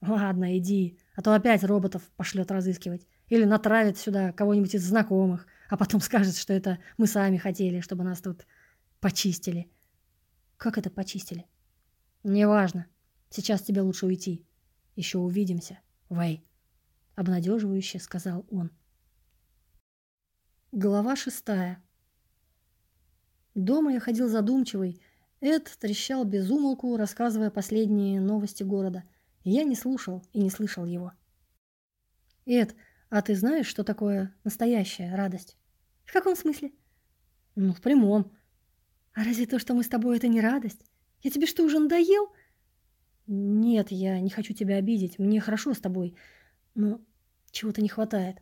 «Ладно, иди, а то опять роботов пошлет разыскивать. Или натравит сюда кого-нибудь из знакомых, а потом скажет, что это мы сами хотели, чтобы нас тут почистили». «Как это почистили?» «Неважно. Сейчас тебе лучше уйти. Еще увидимся, Вэй», — обнадеживающе сказал он. Глава шестая. Дома я ходил задумчивый. Эд трещал без умолку, рассказывая последние новости города. Я не слушал и не слышал его. «Эд, а ты знаешь, что такое настоящая радость?» «В каком смысле?» «Ну, в прямом. А разве то, что мы с тобой, это не радость? Я тебе что, уже надоел?» «Нет, я не хочу тебя обидеть. Мне хорошо с тобой. Но чего-то не хватает».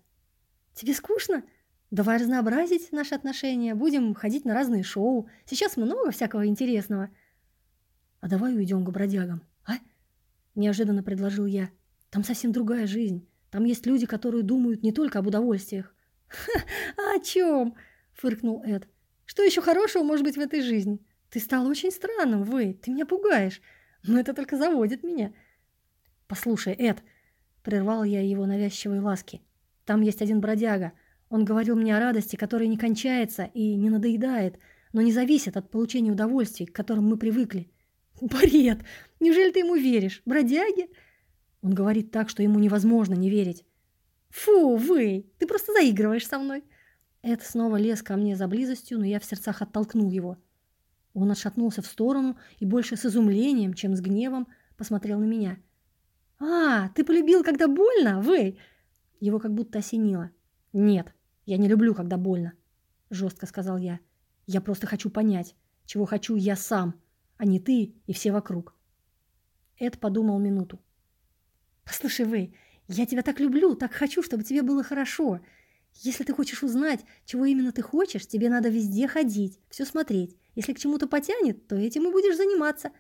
«Тебе скучно?» Давай разнообразить наши отношения, будем ходить на разные шоу. Сейчас много всякого интересного. А давай уйдем к бродягам, а? Неожиданно предложил я. Там совсем другая жизнь. Там есть люди, которые думают не только об удовольствиях. Ха, а о чем? Фыркнул Эд. Что еще хорошего может быть в этой жизни? Ты стал очень странным, вы. Ты меня пугаешь. Но это только заводит меня. Послушай, Эд, прервал я его навязчивые ласки. Там есть один бродяга — он говорил мне о радости, которая не кончается и не надоедает, но не зависит от получения удовольствий, к которым мы привыкли. Бред! Неужели ты ему веришь? Бродяги? Он говорит так, что ему невозможно не верить. Фу, вы! Ты просто заигрываешь со мной. Эд снова лез ко мне за близостью, но я в сердцах оттолкнул его. Он отшатнулся в сторону и больше с изумлением, чем с гневом, посмотрел на меня. «А, ты полюбил, когда больно, вы?» Его как будто осенило. «Нет, «Я не люблю, когда больно», — жестко сказал я. «Я просто хочу понять, чего хочу я сам, а не ты и все вокруг». Эд подумал минуту. «Послушай, Вэй, я тебя так люблю, так хочу, чтобы тебе было хорошо. Если ты хочешь узнать, чего именно ты хочешь, тебе надо везде ходить, все смотреть. Если к чему-то потянет, то этим и будешь заниматься».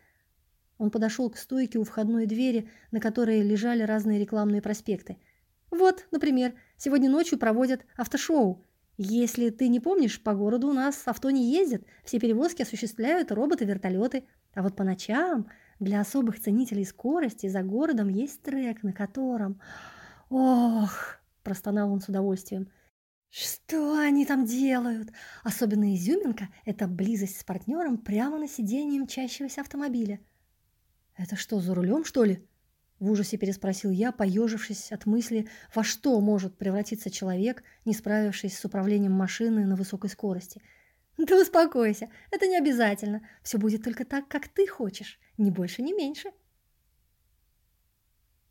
Он подошел к стойке у входной двери, на которой лежали разные рекламные проспекты. «Вот, например, Сегодня ночью проводят автошоу. Если ты не помнишь, по городу у нас авто не ездит, все перевозки осуществляют роботы-вертолеты. А вот по ночам для особых ценителей скорости за городом есть трек, на котором... Ох, простонал он с удовольствием. Что они там делают? Особенно изюминка – это близость с партнером прямо на сиденье мчащегося автомобиля. Это что, за рулем, что ли? В ужасе переспросил я, поежившись от мысли, во что может превратиться человек, не справившись с управлением машины на высокой скорости. «Да успокойся, это не обязательно. Все будет только так, как ты хочешь, ни больше, ни меньше».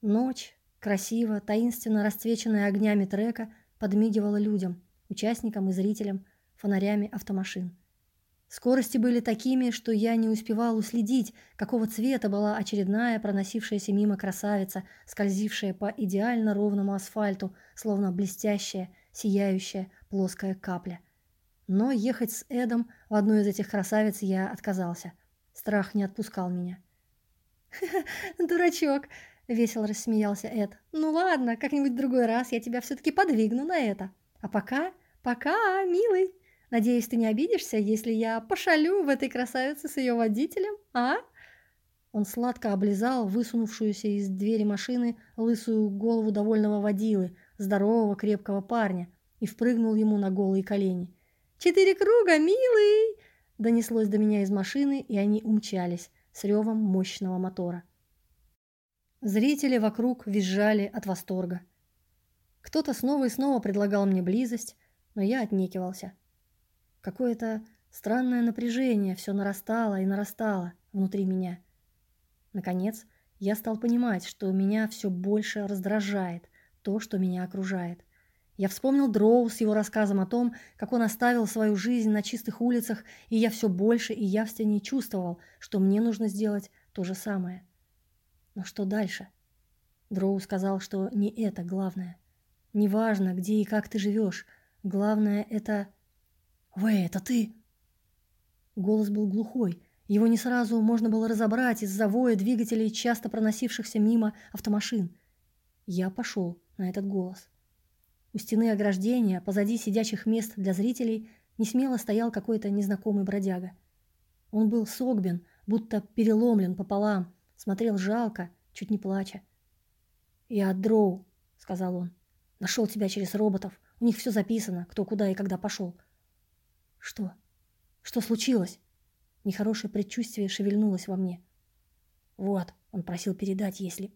Ночь, красиво, таинственно расцвеченная огнями трека, подмигивала людям, участникам и зрителям, фонарями автомашин. Скорости были такими, что я не успевал уследить, какого цвета была очередная проносившаяся мимо красавица, скользившая по идеально ровному асфальту, словно блестящая, сияющая плоская капля. Но ехать с Эдом в одну из этих красавиц я отказался. Страх не отпускал меня. «Дурачок!» — весело рассмеялся Эд. «Ну ладно, как-нибудь в другой раз я тебя все-таки подвигну на это. А пока, пока, милый!» Надеюсь, ты не обидишься, если я пошалю в этой красавице с ее водителем, а?» Он сладко облизал высунувшуюся из двери машины лысую голову довольного водилы, здорового крепкого парня, и впрыгнул ему на голые колени. «Четыре круга, милый!» Донеслось до меня из машины, и они умчались с ревом мощного мотора. Зрители вокруг визжали от восторга. Кто-то снова и снова предлагал мне близость, но я отнекивался. Какое-то странное напряжение все нарастало и нарастало внутри меня. Наконец, я стал понимать, что меня все больше раздражает то, что меня окружает. Я вспомнил Дроу с его рассказом о том, как он оставил свою жизнь на чистых улицах, и я все больше и явственнее чувствовал, что мне нужно сделать то же самое. Но что дальше? Дроу сказал, что не это главное. Неважно, где и как ты живешь, главное это... «Вы, это ты?» Голос был глухой, его не сразу можно было разобрать из-за воя двигателей, часто проносившихся мимо автомашин. Я пошел на этот голос. У стены ограждения, позади сидящих мест для зрителей, несмело стоял какой-то незнакомый бродяга. Он был согбен, будто переломлен пополам, смотрел жалко, чуть не плача. «Я Дроу», — сказал он. «Нашел тебя через роботов. У них все записано, кто куда и когда пошел». «Что? Что случилось?» Нехорошее предчувствие шевельнулось во мне. «Вот», — он просил передать, если...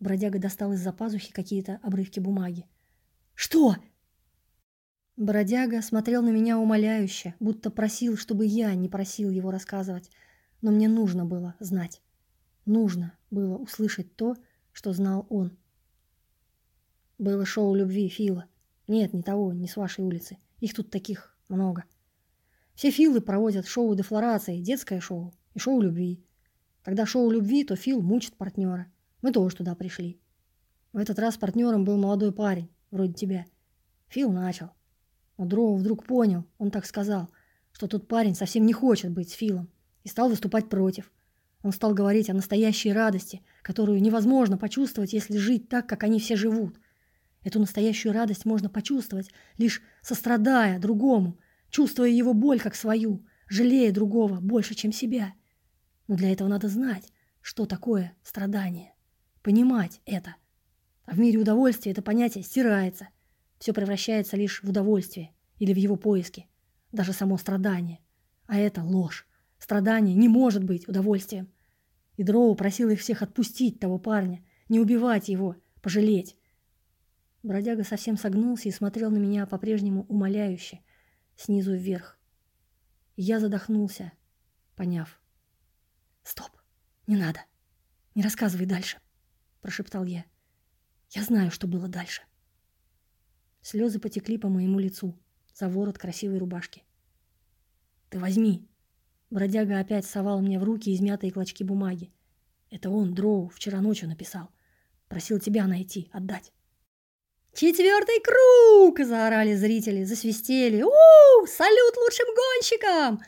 Бродяга достал из-за пазухи какие-то обрывки бумаги. Что?» Бродяга смотрел на меня умоляюще, будто просил, чтобы я не просил его рассказывать. Но мне нужно было знать. Нужно было услышать то, что знал он. Было шоу любви Фила. Нет, не того, не с вашей улицы. Их тут таких много. Все Филы проводят шоу дефлорации, детское шоу и шоу любви. Когда шоу любви, то Фил мучит партнера. Мы тоже туда пришли. В этот раз партнером был молодой парень вроде тебя. Фил начал. Но Дроу вдруг понял, он так сказал, что тот парень совсем не хочет быть с Филом и стал выступать против. Он стал говорить о настоящей радости, которую невозможно почувствовать, если жить так, как они все живут. Эту настоящую радость можно почувствовать, лишь сострадая другому, чувствуя его боль как свою, жалея другого больше, чем себя. Но для этого надо знать, что такое страдание, понимать это – а в мире удовольствия это понятие стирается. Все превращается лишь в удовольствие или в его поиске. Даже само страдание. А это ложь. Страдание не может быть удовольствием. И Дроу просил их всех отпустить того парня, не убивать его, пожалеть. Бродяга совсем согнулся и смотрел на меня по-прежнему умоляюще, снизу вверх. Я задохнулся, поняв. «Стоп! Не надо! Не рассказывай дальше!» – прошептал я. Я знаю, что было дальше. Слезы потекли по моему лицу, за ворот красивой рубашки. «Ты возьми!» Бродяга опять совал мне в руки измятые клочки бумаги. Это он, Дроу, вчера ночью написал. Просил тебя найти, отдать. «Четвертый круг!» – заорали зрители, засвистели. «У, салют лучшим гонщикам!»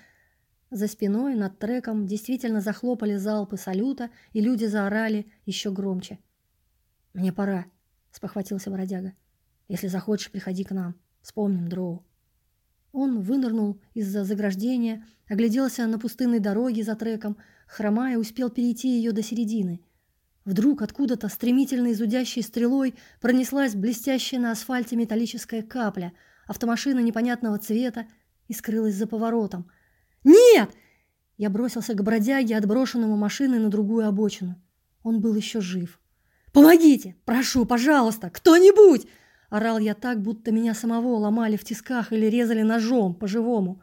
За спиной над треком действительно захлопали залпы салюта, и люди заорали еще громче – «Мне пора», — спохватился бродяга. «Если захочешь, приходи к нам. Вспомним Дроу». Он вынырнул из-за заграждения, огляделся на пустынной дороге за треком, хромая, успел перейти ее до середины. Вдруг откуда-то стремительно изудящей стрелой пронеслась блестящая на асфальте металлическая капля, автомашина непонятного цвета и скрылась за поворотом. «Нет!» Я бросился к бродяге, отброшенному машиной на другую обочину. Он был еще жив. «Помогите! Прошу, пожалуйста! Кто-нибудь!» Орал я так, будто меня самого ломали в тисках или резали ножом по-живому.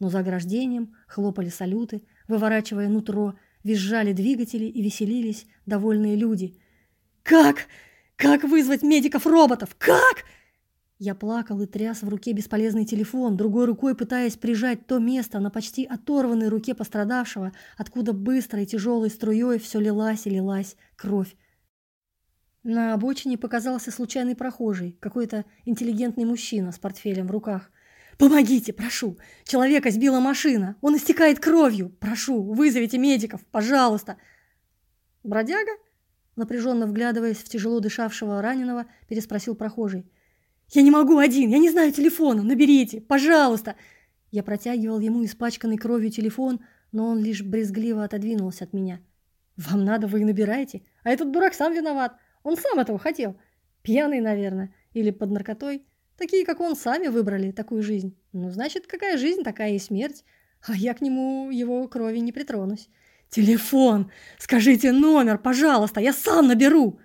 Но за ограждением хлопали салюты, выворачивая нутро, визжали двигатели и веселились довольные люди. «Как? Как вызвать медиков-роботов? Как?» Я плакал и тряс в руке бесполезный телефон, другой рукой пытаясь прижать то место на почти оторванной руке пострадавшего, откуда быстрой и тяжелой струей все лилась и лилась кровь. На обочине показался случайный прохожий, какой-то интеллигентный мужчина с портфелем в руках. «Помогите, прошу! Человека сбила машина! Он истекает кровью! Прошу, вызовите медиков, пожалуйста!» «Бродяга?» Напряженно вглядываясь в тяжело дышавшего раненого, переспросил прохожий. «Я не могу один! Я не знаю телефона! Наберите! Пожалуйста!» Я протягивал ему испачканный кровью телефон, но он лишь брезгливо отодвинулся от меня. «Вам надо, вы и набираете, а этот дурак сам виноват. Он сам этого хотел. Пьяный, наверное, или под наркотой. Такие, как он, сами выбрали такую жизнь. Ну, значит, какая жизнь, такая и смерть. А я к нему его крови не притронусь. Телефон! Скажите номер, пожалуйста, я сам наберу!»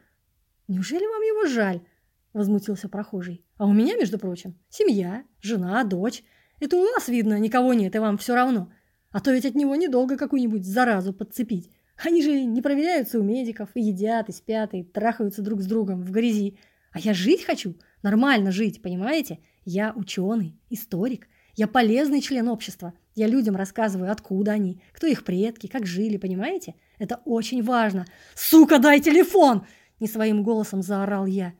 «Неужели вам его жаль?» – возмутился прохожий. «А у меня, между прочим, семья, жена, дочь. Это у вас, видно, никого нет, и вам все равно. А то ведь от него недолго какую-нибудь заразу подцепить. Они же не проверяются у медиков, и едят, и спят, и трахаются друг с другом в грязи. А я жить хочу, нормально жить, понимаете? Я ученый, историк, я полезный член общества. Я людям рассказываю, откуда они, кто их предки, как жили, понимаете? Это очень важно. Сука, дай телефон! Не своим голосом заорал я.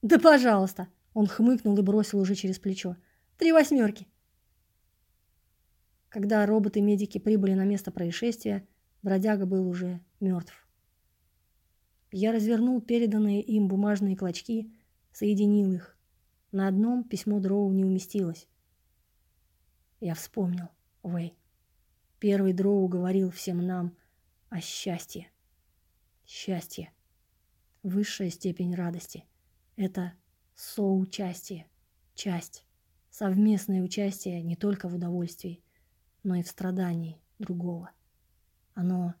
Да пожалуйста. Он хмыкнул и бросил уже через плечо. Три восьмерки. Когда роботы-медики прибыли на место происшествия, бродяга был уже мертв. Я развернул переданные им бумажные клочки, соединил их. На одном письмо Дроу не уместилось. Я вспомнил, Вэй. Первый Дроу говорил всем нам о счастье. Счастье. Высшая степень радости. Это соучастие, часть, совместное участие не только в удовольствии, но и в страдании другого. Оно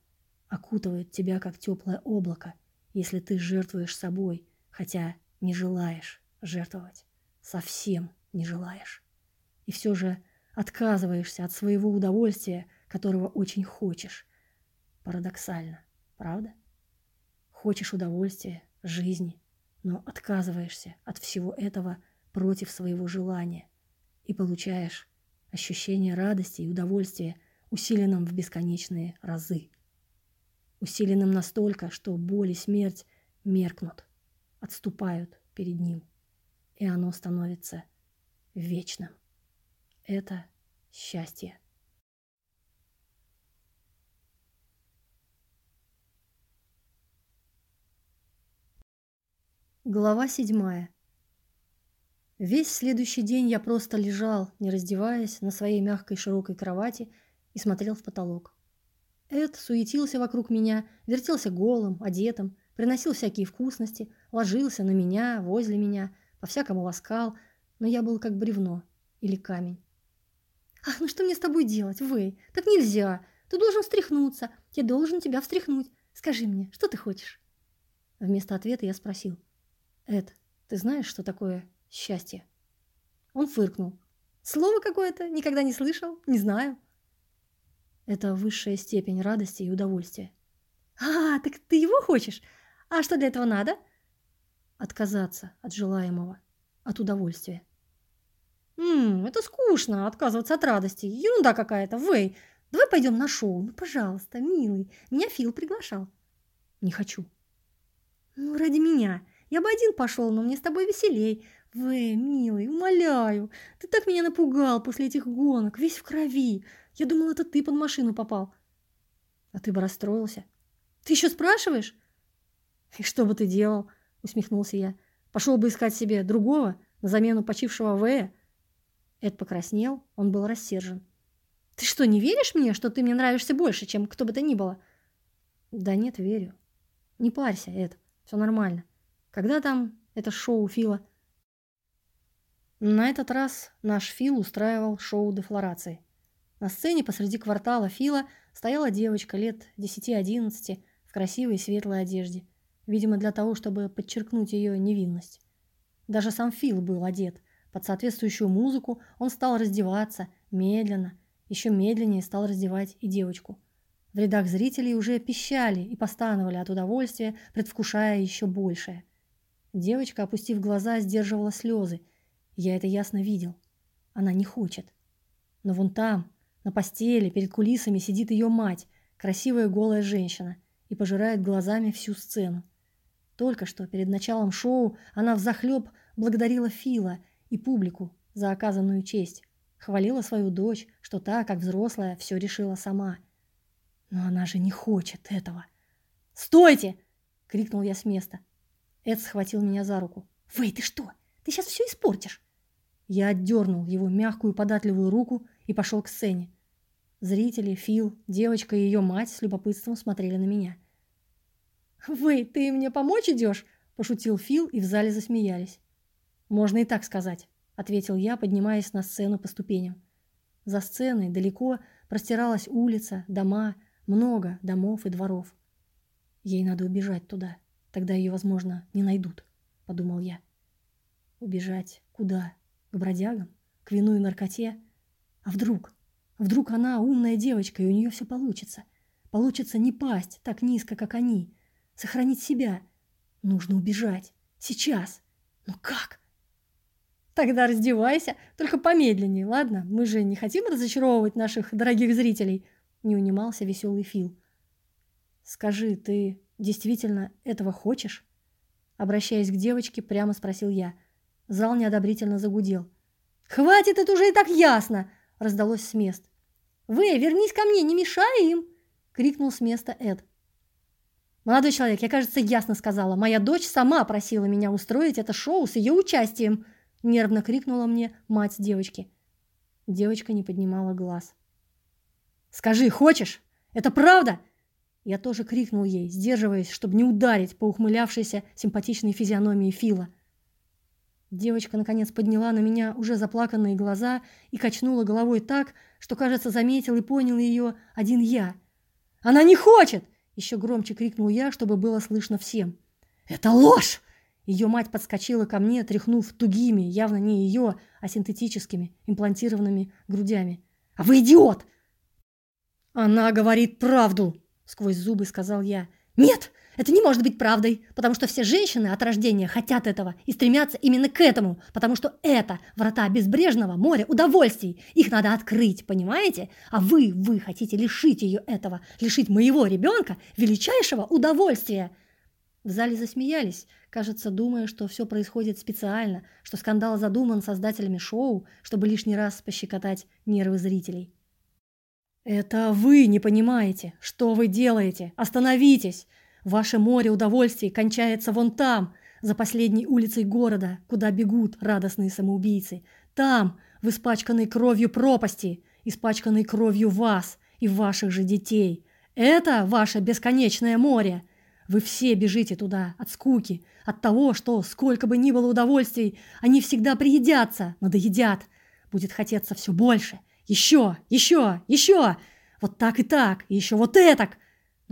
окутывает тебя, как теплое облако, если ты жертвуешь собой, хотя не желаешь жертвовать, совсем не желаешь. И все же отказываешься от своего удовольствия, которого очень хочешь. Парадоксально, правда? Хочешь удовольствия, жизни, но отказываешься от всего этого против своего желания и получаешь ощущение радости и удовольствия, усиленным в бесконечные разы. Усиленным настолько, что боль и смерть меркнут, отступают перед ним, и оно становится вечным. Это счастье. Глава седьмая. Весь следующий день я просто лежал, не раздеваясь, на своей мягкой широкой кровати и смотрел в потолок. Эд суетился вокруг меня, вертелся голым, одетым, приносил всякие вкусности, ложился на меня, возле меня, по-всякому ласкал, но я был как бревно или камень. «Ах, ну что мне с тобой делать, Вэй? Так нельзя. Ты должен встряхнуться. Я должен тебя встряхнуть. Скажи мне, что ты хочешь?» Вместо ответа я спросил. «Эд, ты знаешь, что такое счастье?» Он фыркнул. «Слово какое-то? Никогда не слышал? Не знаю». Это высшая степень радости и удовольствия. «А, так ты его хочешь? А что для этого надо?» Отказаться от желаемого, от удовольствия. «Ммм, это скучно, отказываться от радости. Ерунда какая-то, Вэй. Давай пойдем на шоу, ну, пожалуйста, милый. Меня Фил приглашал». «Не хочу». «Ну, ради меня. Я бы один пошел, но мне с тобой веселей. Вэй, милый, умоляю. Ты так меня напугал после этих гонок, весь в крови. Я думал, это ты под машину попал». «А ты бы расстроился». «Ты еще спрашиваешь?» «И что бы ты делал?» — усмехнулся я. «Пошел бы искать себе другого на замену почившего Вэя?» Эд покраснел, он был рассержен. «Ты что, не веришь мне, что ты мне нравишься больше, чем кто бы то ни было?» «Да нет, верю. Не парься, Эд, все нормально. Когда там это шоу Фила?» На этот раз наш Фил устраивал шоу дефлорации. На сцене посреди квартала Фила стояла девочка лет 10-11 в красивой светлой одежде, видимо, для того, чтобы подчеркнуть ее невинность. Даже сам Фил был одет – под соответствующую музыку он стал раздеваться, медленно, еще медленнее стал раздевать и девочку. В рядах зрителей уже пищали и постановали от удовольствия, предвкушая еще большее. Девочка, опустив глаза, сдерживала слезы. Я это ясно видел. Она не хочет. Но вон там, на постели, перед кулисами сидит ее мать, красивая голая женщина, и пожирает глазами всю сцену. Только что перед началом шоу она взахлеб благодарила Фила и публику за оказанную честь. Хвалила свою дочь, что та, как взрослая, все решила сама. Но она же не хочет этого. «Стойте!» — крикнул я с места. Эд схватил меня за руку. «Вэй, ты что? Ты сейчас все испортишь!» Я отдернул его мягкую податливую руку и пошел к сцене. Зрители, Фил, девочка и ее мать с любопытством смотрели на меня. «Вы, ты мне помочь идешь?» – пошутил Фил, и в зале засмеялись. «Можно и так сказать», – ответил я, поднимаясь на сцену по ступеням. За сценой далеко простиралась улица, дома, много домов и дворов. Ей надо убежать туда, тогда ее, возможно, не найдут, подумал я. Убежать куда? К бродягам? К вину и наркоте? А вдруг? Вдруг она умная девочка, и у нее все получится? Получится не пасть так низко, как они. Сохранить себя. Нужно убежать. Сейчас. Но как? Тогда раздевайся, только помедленнее, ладно? Мы же не хотим разочаровывать наших дорогих зрителей. Не унимался веселый Фил. Скажи, ты действительно этого хочешь? Обращаясь к девочке, прямо спросил я. Зал неодобрительно загудел. «Хватит, это уже и так ясно!» – раздалось с мест. «Вы, вернись ко мне, не мешай им!» – крикнул с места Эд. «Молодой человек, я, кажется, ясно сказала. Моя дочь сама просила меня устроить это шоу с ее участием!» – нервно крикнула мне мать девочки. Девочка не поднимала глаз. «Скажи, хочешь? Это правда?» Я тоже крикнул ей, сдерживаясь, чтобы не ударить по ухмылявшейся симпатичной физиономии Фила. Девочка, наконец, подняла на меня уже заплаканные глаза и качнула головой так, что, кажется, заметил и понял ее один я. «Она не хочет!» – еще громче крикнул я, чтобы было слышно всем. «Это ложь!» Ее мать подскочила ко мне, тряхнув тугими, явно не ее, а синтетическими, имплантированными грудями. «А вы идиот!» «Она говорит правду!» сквозь зубы сказал я. Нет, это не может быть правдой, потому что все женщины от рождения хотят этого и стремятся именно к этому, потому что это врата безбрежного моря удовольствий. Их надо открыть, понимаете? А вы, вы хотите лишить ее этого, лишить моего ребенка величайшего удовольствия. В зале засмеялись, кажется, думая, что все происходит специально, что скандал задуман создателями шоу, чтобы лишний раз пощекотать нервы зрителей. «Это вы не понимаете, что вы делаете. Остановитесь! Ваше море удовольствий кончается вон там, за последней улицей города, куда бегут радостные самоубийцы. Там, в испачканной кровью пропасти, испачканной кровью вас и ваших же детей. Это ваше бесконечное море. Вы все бежите туда от скуки, от того, что, сколько бы ни было удовольствий, они всегда приедятся, надоедят. Будет хотеться все больше – еще, еще, еще! Вот так и так, и еще вот этак!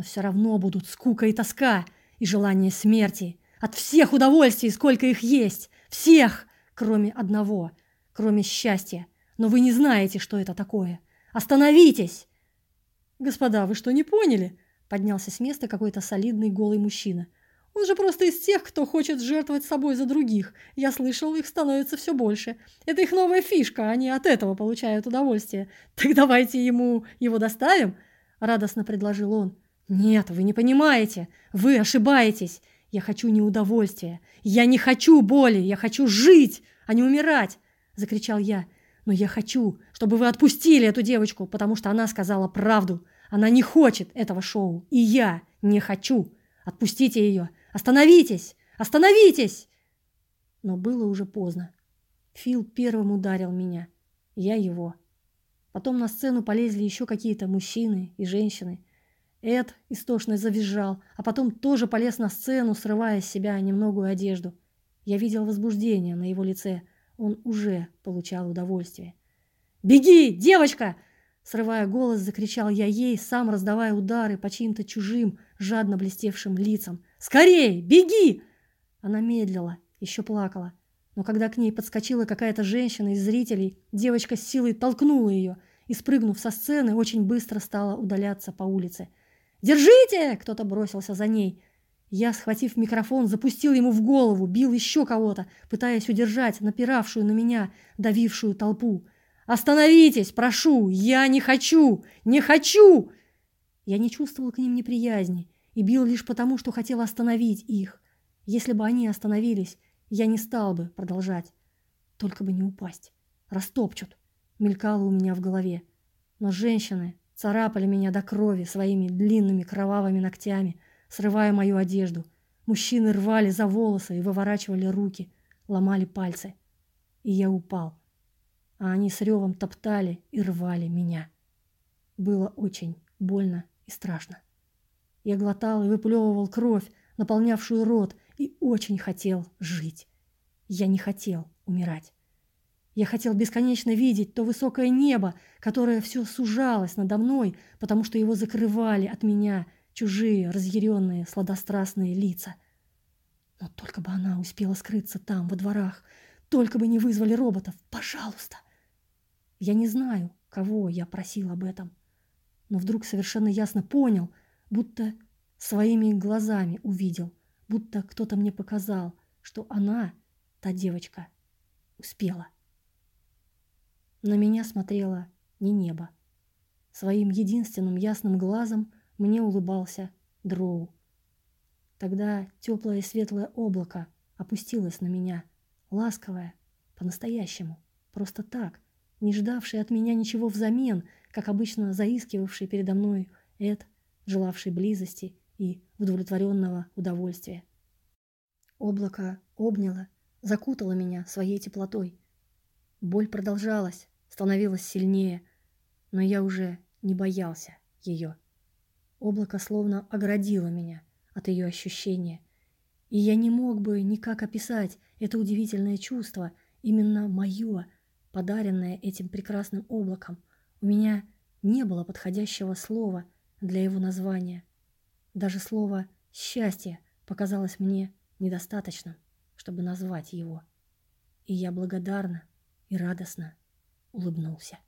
Но все равно будут скука и тоска, и желание смерти. От всех удовольствий, сколько их есть. Всех, кроме одного, кроме счастья. Но вы не знаете, что это такое. Остановитесь! Господа, вы что, не поняли? Поднялся с места какой-то солидный голый мужчина – он же просто из тех, кто хочет жертвовать собой за других. Я слышал, их становится все больше. Это их новая фишка, они от этого получают удовольствие. Так давайте ему его доставим?» Радостно предложил он. «Нет, вы не понимаете. Вы ошибаетесь. Я хочу не удовольствия. Я не хочу боли. Я хочу жить, а не умирать!» Закричал я. «Но я хочу, чтобы вы отпустили эту девочку, потому что она сказала правду. Она не хочет этого шоу. И я не хочу. Отпустите ее. Остановитесь! Остановитесь!» Но было уже поздно. Фил первым ударил меня. Я его. Потом на сцену полезли еще какие-то мужчины и женщины. Эд истошно завизжал, а потом тоже полез на сцену, срывая с себя немногую одежду. Я видел возбуждение на его лице. Он уже получал удовольствие. «Беги, девочка!» Срывая голос, закричал я ей, сам раздавая удары по чьим-то чужим, жадно блестевшим лицам. Скорей, беги!» Она медлила, еще плакала. Но когда к ней подскочила какая-то женщина из зрителей, девочка с силой толкнула ее и, спрыгнув со сцены, очень быстро стала удаляться по улице. «Держите!» – кто-то бросился за ней. Я, схватив микрофон, запустил ему в голову, бил еще кого-то, пытаясь удержать напиравшую на меня, давившую толпу. «Остановитесь, прошу! Я не хочу! Не хочу!» Я не чувствовал к ним неприязни и бил лишь потому, что хотел остановить их. Если бы они остановились, я не стал бы продолжать. Только бы не упасть. Растопчут. Мелькало у меня в голове. Но женщины царапали меня до крови своими длинными кровавыми ногтями, срывая мою одежду. Мужчины рвали за волосы и выворачивали руки, ломали пальцы. И я упал. А они с ревом топтали и рвали меня. было очень больно и страшно. Я глотал и выплевывал кровь, наполнявшую рот, и очень хотел жить. Я не хотел умирать. Я хотел бесконечно видеть то высокое небо, которое все сужалось надо мной, потому что его закрывали от меня чужие, разъяренные, сладострастные лица. Но только бы она успела скрыться там, во дворах, только бы не вызвали роботов, пожалуйста. Я не знаю, кого я просил об этом, но вдруг совершенно ясно понял, будто своими глазами увидел, будто кто-то мне показал, что она, та девочка, успела. На меня смотрело не небо. Своим единственным ясным глазом мне улыбался Дроу. Тогда теплое и светлое облако опустилось на меня, ласковое, по-настоящему, просто так, не ждавший от меня ничего взамен, как обычно заискивавший передо мной Эд, желавший близости и удовлетворенного удовольствия. Облако обняло, закутало меня своей теплотой. Боль продолжалась, становилась сильнее, но я уже не боялся ее. Облако словно оградило меня от ее ощущения, и я не мог бы никак описать это удивительное чувство, именно мое, подаренное этим прекрасным облаком. У меня не было подходящего слова для его названия. Даже слово «счастье» показалось мне недостаточным, чтобы назвать его. И я благодарна и радостно улыбнулся.